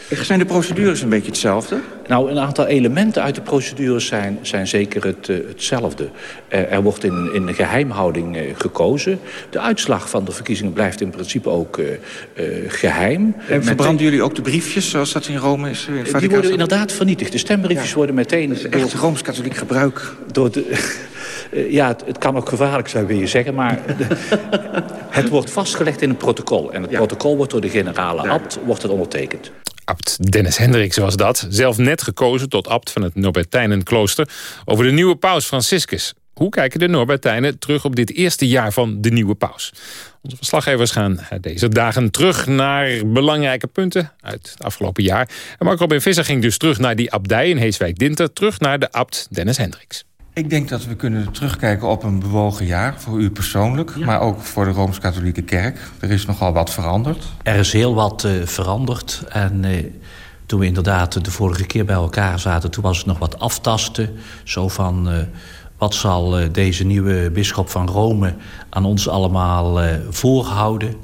Zijn de procedures een beetje hetzelfde? Nou, een aantal elementen uit de procedures zijn, zijn zeker het, uh, hetzelfde. Uh, er wordt in, in geheimhouding uh, gekozen. De uitslag van de verkiezingen blijft in principe ook geheim. En verbranden jullie ook de briefjes, zoals dat in Rome is? In die worden inderdaad vernietigd. De stembriefjes ja. worden meteen... Dat is echt Rooms-Katholiek gebruik. Door de, ja, het, het, kan ook gevaarlijk zijn, wil je zeggen. Maar de, het wordt vastgelegd in een protocol. En het ja. protocol wordt door de generale abt wordt het ondertekend. Abt Dennis Hendricks was dat. Zelf net gekozen tot abt van het Norbertijnenklooster... over de nieuwe paus Franciscus. Hoe kijken de Norbertijnen terug op dit eerste jaar van de nieuwe paus? Onze verslaggevers gaan deze dagen terug naar belangrijke punten uit het afgelopen jaar. En Mark Robin Visser ging dus terug naar die abdij in Heeswijk-Dinter... terug naar de abt Dennis Hendricks. Ik denk dat we kunnen terugkijken op een bewogen jaar, voor u persoonlijk... Ja. maar ook voor de Rooms-Katholieke Kerk. Er is nogal wat veranderd. Er is heel wat uh, veranderd. En uh, toen we inderdaad de vorige keer bij elkaar zaten... toen was het nog wat aftasten. Zo van, uh, wat zal deze nieuwe bisschop van Rome aan ons allemaal voorhouden...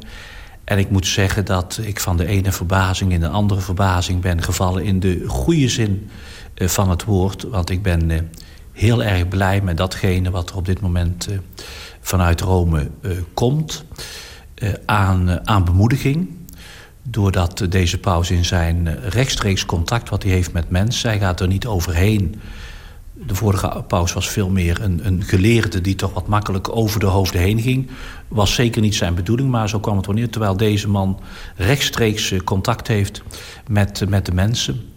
En ik moet zeggen dat ik van de ene verbazing in de andere verbazing ben gevallen... in de goede zin van het woord. Want ik ben heel erg blij met datgene wat er op dit moment uh, vanuit Rome uh, komt. Uh, aan, aan bemoediging. Doordat deze paus in zijn rechtstreeks contact wat hij heeft met mensen... hij gaat er niet overheen. De vorige paus was veel meer een, een geleerde... die toch wat makkelijk over de hoofden heen ging. Was zeker niet zijn bedoeling, maar zo kwam het wanneer. Terwijl deze man rechtstreeks contact heeft met, met de mensen...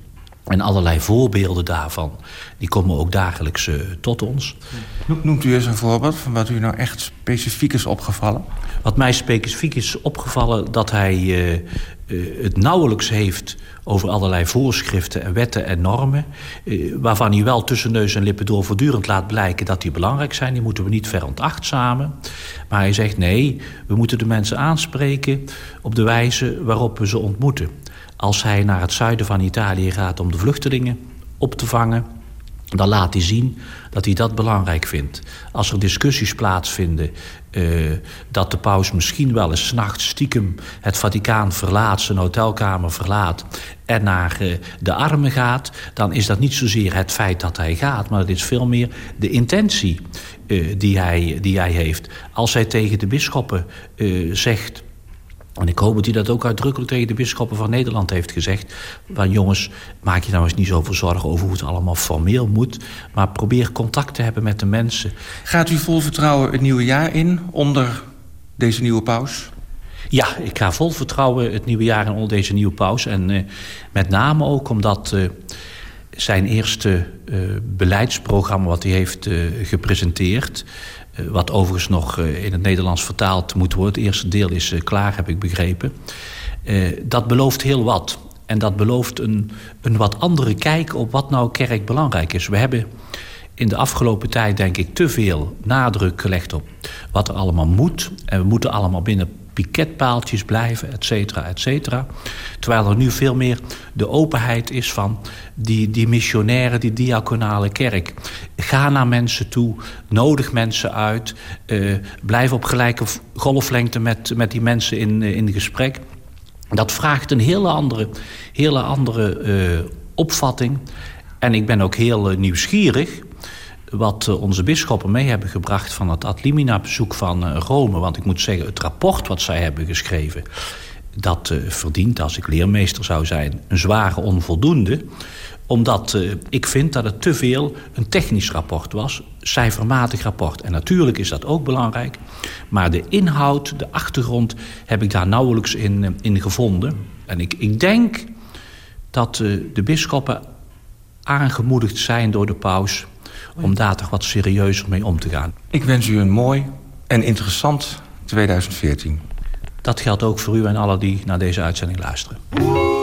En allerlei voorbeelden daarvan, die komen ook dagelijks uh, tot ons. Noemt u eens een voorbeeld van wat u nou echt specifiek is opgevallen? Wat mij specifiek is opgevallen, dat hij uh, uh, het nauwelijks heeft over allerlei voorschriften en wetten en normen... waarvan hij wel tussen neus en lippen door voortdurend laat blijken dat die belangrijk zijn. Die moeten we niet veronachtzamen. Maar hij zegt nee, we moeten de mensen aanspreken op de wijze waarop we ze ontmoeten als hij naar het zuiden van Italië gaat om de vluchtelingen op te vangen... dan laat hij zien dat hij dat belangrijk vindt. Als er discussies plaatsvinden uh, dat de paus misschien wel eens nachts stiekem het Vaticaan verlaat... zijn hotelkamer verlaat en naar uh, de armen gaat... dan is dat niet zozeer het feit dat hij gaat... maar het is veel meer de intentie uh, die, hij, die hij heeft. Als hij tegen de bisschoppen zegt En ik hoop dat hij dat ook uitdrukkelijk tegen de bisschoppen van Nederland heeft gezegd. Van jongens, maak je nou eens niet zoveel zorgen over hoe het allemaal formeel moet. Maar probeer contact te hebben met de mensen. Gaat u vol vertrouwen het nieuwe jaar in onder deze nieuwe paus? Ja, ik ga vol vertrouwen het nieuwe jaar in onder deze nieuwe paus. En uh, met name ook omdat uh, zijn eerste uh, beleidsprogramma wat hij heeft gepresenteerd... wat overigens nog in het Nederlands vertaald moet worden. Het eerste deel is klaar, heb ik begrepen. dat belooft heel wat. En dat belooft een, een wat andere kijk op wat nou kerk belangrijk is. We hebben in de afgelopen tijd, denk ik, te veel nadruk gelegd op wat er allemaal moet. En we moeten allemaal binnen piketpaaltjes blijven, et cetera, et cetera. Terwijl er nu veel meer de openheid is van die, die missionaire, die diaconale kerk. Ga naar mensen toe, nodig mensen uit... Uh, blijf op gelijke golflengte met, met die mensen in, uh, in gesprek. Dat vraagt een hele andere, hele andere uh, opvatting. En ik ben ook heel nieuwsgierig wat eh, onze bisschoppen mee hebben gebracht van het Ad Limina-bezoek van eh, Rome. Want ik moet zeggen, het rapport wat zij hebben geschreven... dat uh, verdient, als ik leermeester zou zijn, een zware onvoldoende omdat ik vind dat het te veel een technisch rapport was. Cijfermatig rapport. En natuurlijk is dat ook belangrijk. Maar de inhoud, de achtergrond... heb ik daar nauwelijks in, in gevonden. En ik, ik denk dat de bisschoppen aangemoedigd zijn door de paus om daar toch wat serieuzer mee om te gaan. Ik wens u een mooi en interessant 2014. Dat geldt ook voor u en alle die naar deze uitzending luisteren.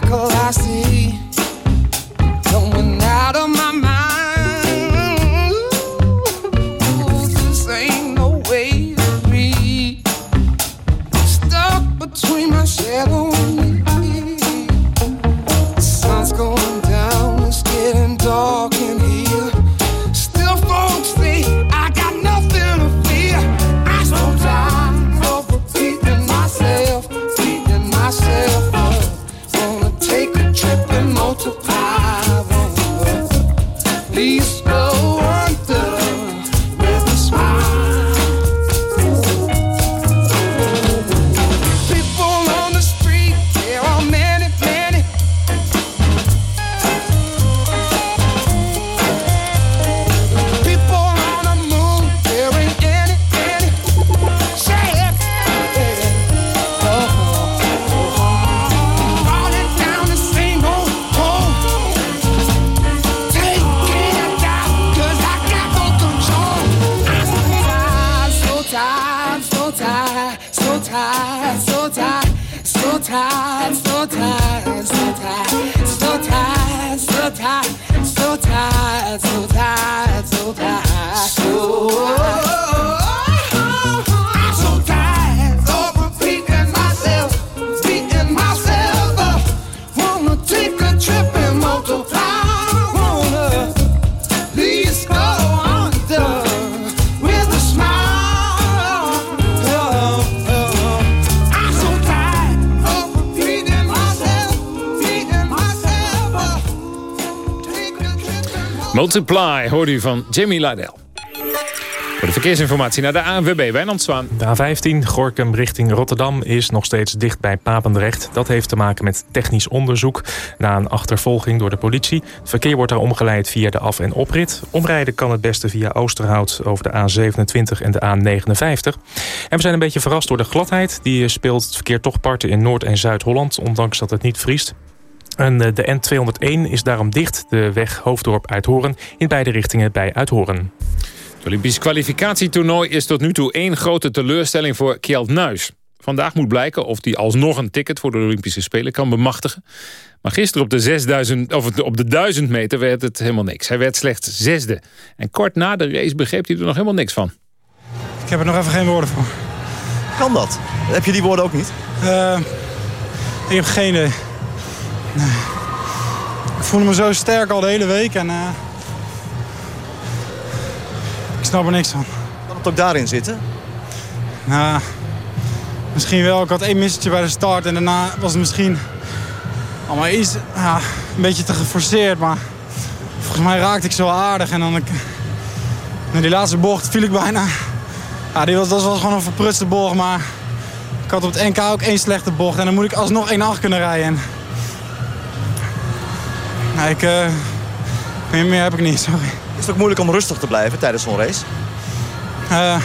I see Multiply hoorde u van Jimmy Lydell. Voor de verkeersinformatie naar de ANWB, Wijnand Zwaan. De A15, Gorkum richting Rotterdam, is nog steeds dicht bij Papendrecht. Dat heeft te maken met technisch onderzoek na een achtervolging door de politie. Het verkeer wordt daar omgeleid via de af- en oprit. Omrijden kan het beste via Oosterhout over de A27 en de A59. En we zijn een beetje verrast door de gladheid. Die speelt het verkeer toch parten in Noord- en Zuid-Holland, ondanks dat het niet vriest. En eh, de N201 is daarom dicht, de weg Hoofddorp-Uithoren... in beide richtingen bij Uithoren. Het Olympisch kwalificatietoernooi is tot nu toe één grote teleurstelling voor Kjeld Nuis. Vandaag moet blijken of hij alsnog een ticket voor de Olympische Spelen kan bemachtigen. Maar gisteren op de, 6000, of op de 1000 meter werd het helemaal niks. Hij werd slechts zesde. En kort na de race begreep hij er nog helemaal niks van. Ik heb er nog even geen woorden voor. Kan dat? Heb je die woorden ook niet? Uh, ik heb geen idee. Nee. Ik voelde me zo sterk al de hele week en... Uh, ik snap er niks van. Kan het ook daarin zitten? Nou, misschien wel. Ik had één missetje bij de start en daarna was het misschien allemaal iets, ja, een beetje te geforceerd. Maar volgens mij raakte ik zo aardig en dan ik, in die laatste bocht viel ik bijna. Ja, die was, dat was gewoon een verprutste bocht, maar ik had op het NK ook één slechte bocht en dan moet ik alsnog 1-8 kunnen rijden. Ik, uh, meer, meer heb ik niet, sorry. Is het ook moeilijk om rustig te blijven tijdens zo'n race? Uh,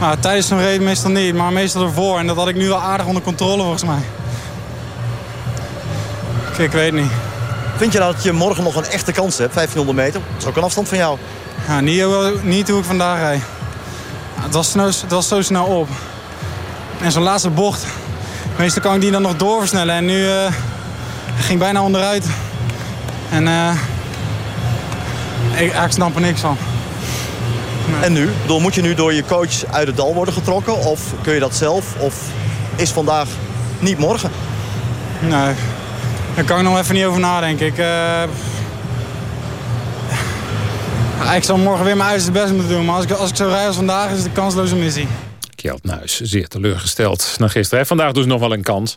nou, tijdens zo'n race meestal niet, maar meestal ervoor. En dat had ik nu wel aardig onder controle volgens mij. Ik, ik weet niet. Vind je nou dat je morgen nog een echte kans hebt, 1500 meter? Dat is ook een afstand van jou. Ja, niet, niet hoe ik vandaag rijd. Het was, snel, het was zo snel op. En zo'n laatste bocht, meestal kan ik die dan nog doorversnellen. En nu uh, ging bijna onderuit. En uh, ik, ik snap er niks van. Nee. En nu? Bedoel, moet je nu door je coach uit het dal worden getrokken? Of kun je dat zelf? Of is vandaag niet morgen? Nee, daar kan ik nog even niet over nadenken. Ik, uh... ik zal morgen weer mijn uiterste best moeten doen. Maar als ik, als ik zo rij als vandaag is het een kansloze missie. Kjeld Nuis, zeer teleurgesteld na gisteren. Vandaag dus nog wel een kans.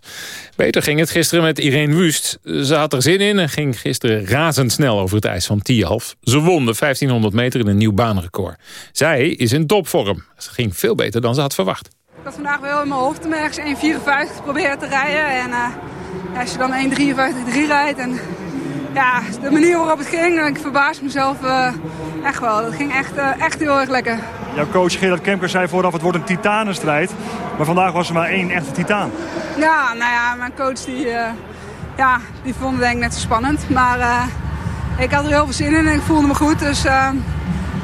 Beter ging het gisteren met Irene Wust. Ze had er zin in en ging gisteren razendsnel over het ijs van Tialf. Ze won de 1500 meter in een nieuw baanrecord. Zij is in topvorm. Ze ging veel beter dan ze had verwacht. Ik had vandaag wel in mijn hoofd om ergens 1,54 proberen te rijden. En uh, als je dan 1,53,3 rijdt en ja, de manier waarop het ging, ik verbaas mezelf uh, echt wel. Dat ging echt, uh, echt heel erg lekker. Jouw coach Gerard Kemker zei vooraf het wordt een titanenstrijd. Maar vandaag was er maar één echte titaan. Ja, nou ja, mijn coach die, uh, ja, die vond het denk ik net zo spannend. Maar ik had er heel veel zin in en ik voelde me goed. Dus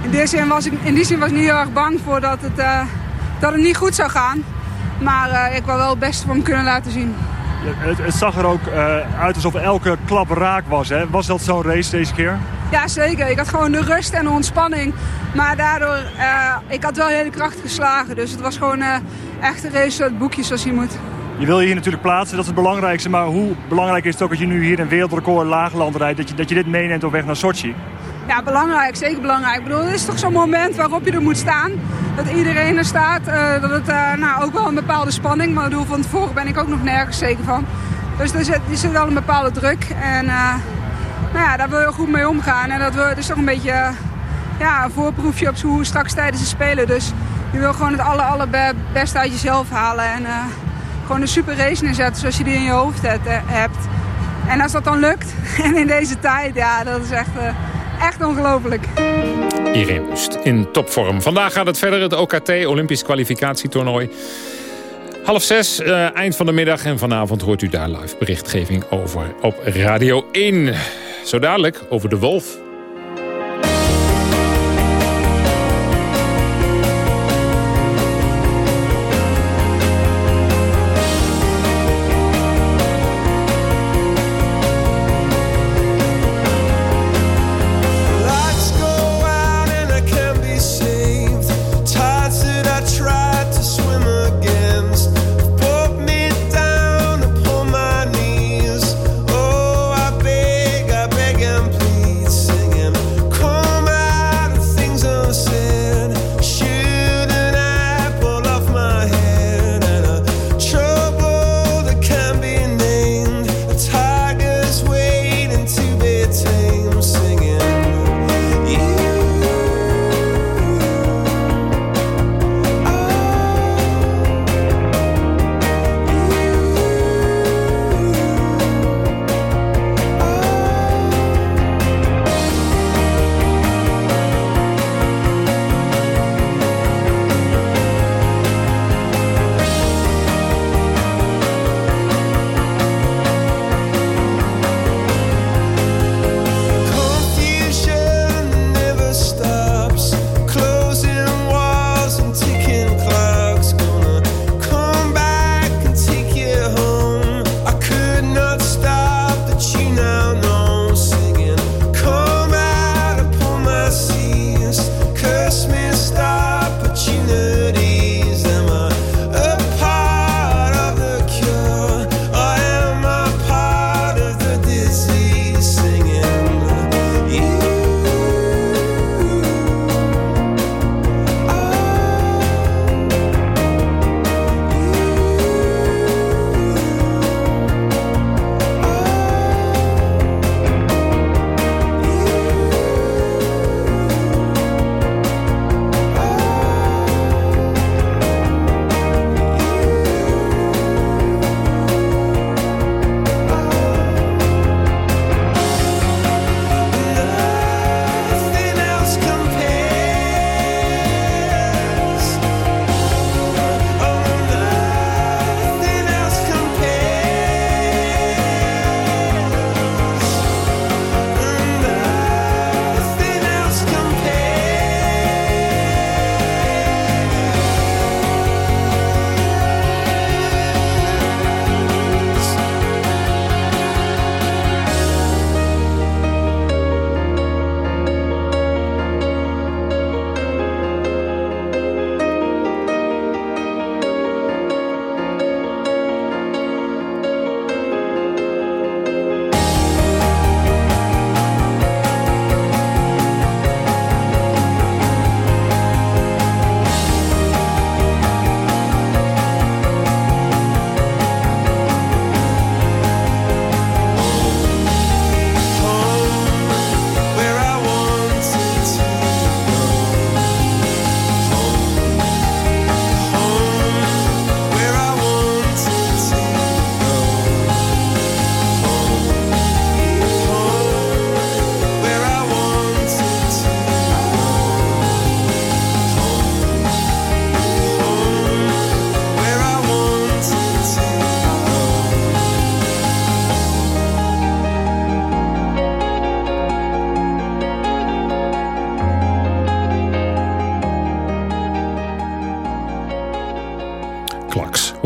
in, die zin was ik, in die zin was ik niet heel erg bang voor dat het, dat het niet goed zou gaan. Maar ik wil wel het beste van hem kunnen laten zien. Het, het, zag er ook uh, uit alsof elke klap raak was. Hè? Was dat zo'n race deze keer? Ja, zeker. Ik had gewoon de rust en de ontspanning. Maar daardoor, uh, ik had wel hele kracht geslagen. Dus het was gewoon uh, echt een race het boekje zoals je moet. Je wil je hier natuurlijk plaatsen, dat is het belangrijkste. Maar hoe belangrijk is het ook dat je nu hier een wereldrecord laagland rijdt? Dat je, dat je dit meeneemt op weg naar Sochi? Ja, belangrijk. Zeker belangrijk. Ik bedoel, het is toch zo'n moment waarop je er moet staan. Dat iedereen er staat. Uh, dat het uh, nou, ook wel een bepaalde spanning. Maar bedoel, van tevoren ben ik ook nog nergens zeker van. Dus er zit, er wel een bepaalde druk. En uh, nou ja, daar wil je goed mee omgaan. En dat, dat is toch een beetje ja, een voorproefje op hoe straks tijdens de Spelen. Dus je wil gewoon het aller, allerbeste uit jezelf halen. En gewoon een super race neerzetten zoals je die in je hoofd hebt. En als dat dan lukt, en in deze tijd, ja, dat is echt... Echt ongelooflijk. Irene Wust in topvorm. Vandaag gaat het verder, het OKT, Olympisch kwalificatietoernooi. Half zes, uh, eind van de middag. En vanavond hoort u daar live berichtgeving over op Radio 1. Zo dadelijk over de wolf.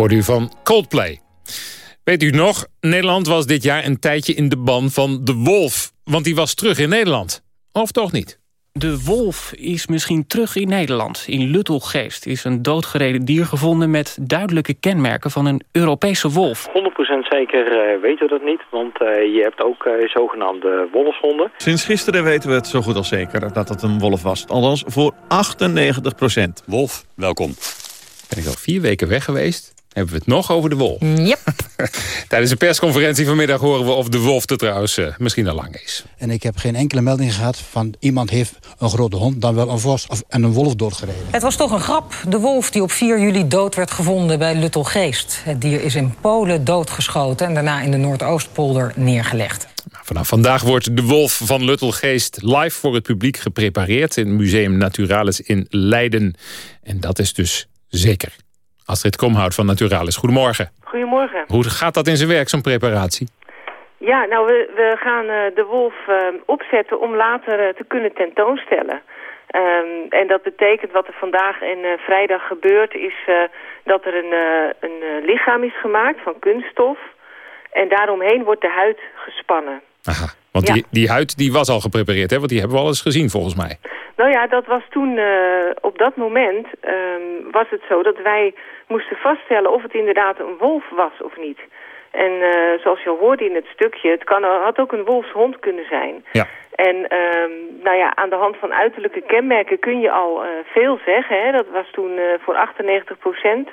Hoorde u van Coldplay. Weet u nog, Nederland was dit jaar een tijdje in de ban van de wolf. Want die was terug in Nederland. Of toch niet? De wolf is misschien terug in Nederland. In Luttelgeest is een doodgereden dier gevonden... met duidelijke kenmerken van een Europese wolf. 100% zeker uh, weten we dat niet, want uh, je hebt ook uh, zogenaamde wolfshonden. Sinds gisteren weten we het zo goed als zeker dat het een wolf was. Althans voor 98% Wolf, welkom. Ben ik al vier weken weg geweest hebben we het nog over de wolf. Yep. Tijdens de persconferentie vanmiddag horen we of de wolf er trouwens uh, misschien al lang is. En ik heb geen enkele melding gehad van iemand heeft een grote hond... dan wel een vos of, en een wolf doodgereden. Het was toch een grap. De wolf die op 4 juli dood werd gevonden bij Luttelgeest. Het dier is in Polen doodgeschoten en daarna in de Noordoostpolder neergelegd. Vanaf vandaag wordt de wolf van Luttelgeest live voor het publiek geprepareerd... in het Museum Naturalis in Leiden. En dat is dus zeker. Astrid Komhout van Naturalis, goedemorgen. Goedemorgen. Hoe gaat dat in zijn werk, zo'n preparatie? Ja, nou, we, we gaan uh, de wolf uh, opzetten om later uh, te kunnen tentoonstellen. Um, en dat betekent wat er vandaag en vrijdag gebeurt... is dat er een, een lichaam is gemaakt van kunststof... en daaromheen wordt de huid gespannen. Aha, want ja. die, die huid die was al geprepareerd, hè? Want die hebben we al eens gezien, volgens mij. Nou ja, dat was toen, op dat moment um, was het zo dat wij moesten vaststellen of het inderdaad een wolf was of niet. En uh, zoals je al hoorde in het stukje, het kan, had ook een wolfshond kunnen zijn. Ja. En um, nou ja, aan de hand van uiterlijke kenmerken kun je al uh, veel zeggen. Hè? Dat was toen uh, voor 98 procent,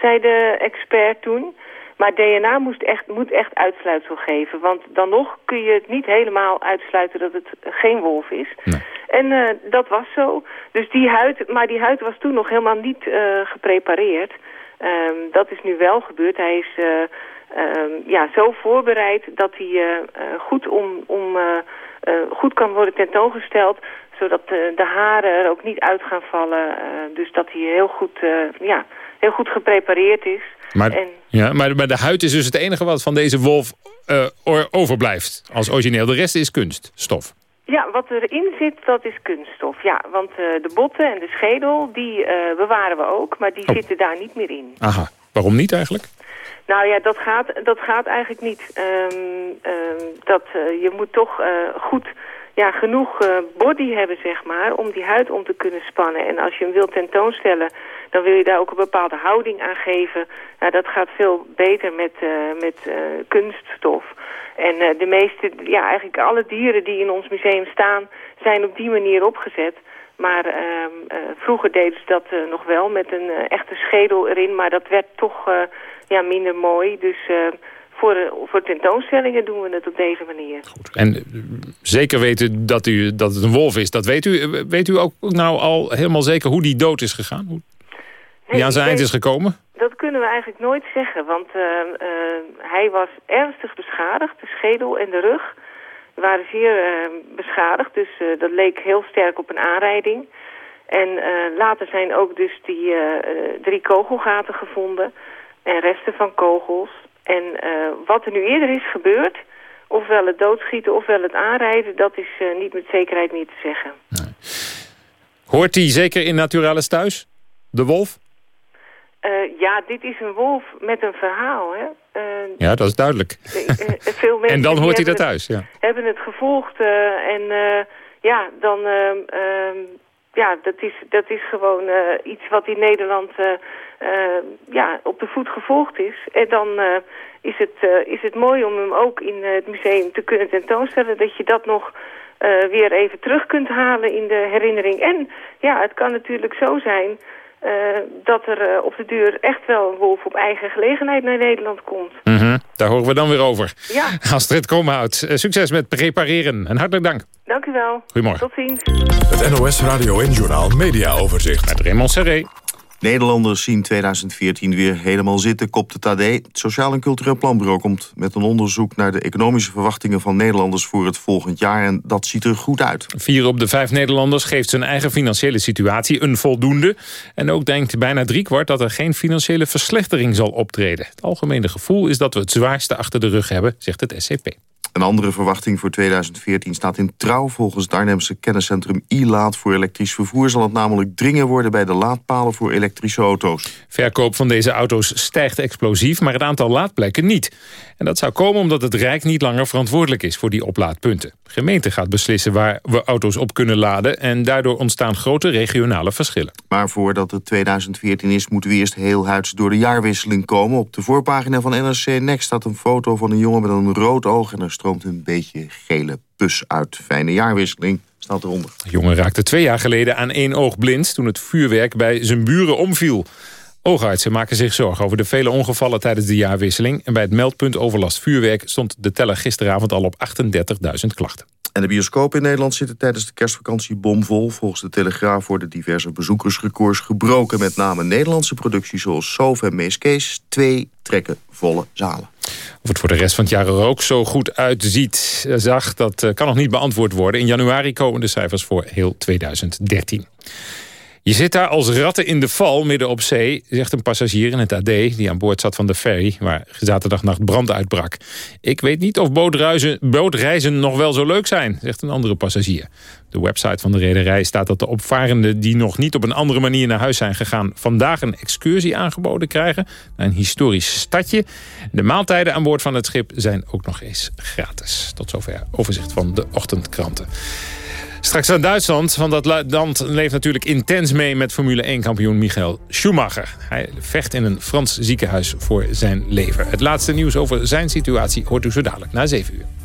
zei de expert toen. Maar DNA moest echt, moet echt uitsluitsel geven. Want dan nog kun je het niet helemaal uitsluiten dat het geen wolf is. Nee. En uh, dat was zo. Dus die huid, maar die huid was toen nog helemaal niet uh, geprepareerd. Um, dat is nu wel gebeurd. Hij is uh, um, ja, zo voorbereid dat hij goed, om, om, goed kan worden tentoongesteld. Zodat de, de haren er ook niet uit gaan vallen. dus dat hij heel goed, ja, heel goed geprepareerd is. Maar, en, ja, maar, maar de huid is dus het enige wat van deze wolf overblijft. Als origineel. De rest is kunststof. Ja, wat erin zit, dat is kunststof. Ja, want uh, de botten en de schedel, die uh, bewaren we ook, maar die oh. zitten daar niet meer in. Aha, waarom niet eigenlijk? Nou ja, dat gaat, dat gaat eigenlijk niet. Um, um, dat, je moet toch goed, ja, genoeg body hebben, zeg maar, om die huid om te kunnen spannen. En als je hem wilt tentoonstellen, dan wil je daar ook een bepaalde houding aan geven. Nou, dat gaat veel beter met, met kunststof. En de meeste, ja, eigenlijk alle dieren die in ons museum staan, zijn op die manier opgezet. Maar uh, vroeger deden ze dat nog wel met een echte schedel erin, maar dat werd toch ja, minder mooi. Dus voor, voor tentoonstellingen doen we het op deze manier. Goed. En zeker weten dat, u, dat het een wolf is, dat weet u. Weet u ook nou al helemaal zeker hoe die dood is gegaan? Hoe die nee, aan zijn eind is gekomen? Dat kunnen we eigenlijk nooit zeggen, want uh, uh, hij was ernstig beschadigd. De schedel en de rug waren zeer uh, beschadigd, dus dat leek heel sterk op een aanrijding. En later zijn ook dus die drie kogelgaten gevonden en resten van kogels. En wat er nu eerder is gebeurd, ofwel het doodschieten ofwel het aanrijden, dat is niet met zekerheid meer te zeggen. Nee. Hoort hij zeker in Naturalis thuis, de wolf? Uh, ja, dit is een wolf met een verhaal, hè. Uh, ja, dat is duidelijk. Veel mensen en dan hoort hij er thuis, ja. hebben het gevolgd en ja, dan... ja, dat is, dat is gewoon iets wat in Nederland ja, op de voet gevolgd is. En dan is, het, is het mooi om hem ook in het museum te kunnen tentoonstellen... dat je dat nog weer even terug kunt halen in de herinnering. En ja, het kan natuurlijk zo zijn... Uh, dat er uh, op de duur echt wel een wolf op eigen gelegenheid naar Nederland komt. Mm -hmm. Daar horen we dan weer over. Ja. Astrid Komhout, uh, succes met prepareren en hartelijk dank. Dank u wel. Goedemorgen. Tot ziens. Het NOS Radio en Journaal Media Overzicht. Met Raymond Serré. Nederlanders zien 2014 weer helemaal zitten, kopt de TAD. Het Sociaal en Cultureel Planbureau komt met een onderzoek... naar de economische verwachtingen van Nederlanders voor het volgend jaar. En dat ziet er goed uit. Vier op de vijf Nederlanders geeft zijn eigen financiële situatie een voldoende. En ook denkt bijna driekwart dat er geen financiële verslechtering zal optreden. Het algemene gevoel is dat we het zwaarste achter de rug hebben, zegt het SCP. Een andere verwachting voor 2014 staat in trouw. Volgens het Arnhemse kenniscentrum e-laat voor elektrisch vervoer... zal het namelijk dringen worden bij de laadpalen voor elektrische auto's. Verkoop van deze auto's stijgt explosief, maar het aantal laadplekken niet. En dat zou komen omdat het Rijk niet langer verantwoordelijk is voor die oplaadpunten. De gemeente gaat beslissen waar we auto's op kunnen laden... en daardoor ontstaan grote regionale verschillen. Maar voordat het 2014 is, moeten we eerst heel huids door de jaarwisseling komen. Op de voorpagina van NRC Next staat een foto van een jongen met een rood oog... en er stroomt een beetje gele pus uit. Fijne jaarwisseling staat eronder. De jongen raakte twee jaar geleden aan één oog blind... toen het vuurwerk bij zijn buren omviel. Oogartsen maken zich zorgen over de vele ongevallen tijdens de jaarwisseling... en bij het meldpunt overlast vuurwerk stond de teller gisteravond al op 38.000 klachten. En de bioscopen in Nederland zitten tijdens de kerstvakantie bomvol. Volgens de Telegraaf worden diverse bezoekersrecords gebroken. Met name Nederlandse producties zoals Sof en Mees Kees. Twee trekken volle zalen. Of het voor de rest van het jaar er ook zo goed uitziet, eh, zag, dat eh, kan nog niet beantwoord worden. In januari komen de cijfers voor heel 2013. Je zit daar als ratten in de val midden op zee, zegt een passagier in het AD... die aan boord zat van de ferry, waar zaterdagnacht brand uitbrak. Ik weet niet of bootreizen, bootreizen nog wel zo leuk zijn, zegt een andere passagier. De website van de rederij staat dat de opvarenden... die nog niet op een andere manier naar huis zijn gegaan... vandaag een excursie aangeboden krijgen naar een historisch stadje. De maaltijden aan boord van het schip zijn ook nog eens gratis. Tot zover overzicht van de ochtendkranten. Straks aan Duitsland, want dat land leeft natuurlijk intens mee... met Formule 1-kampioen Michael Schumacher. Hij vecht in een Frans ziekenhuis voor zijn leven. Het laatste nieuws over zijn situatie hoort u zo dadelijk na 7 uur.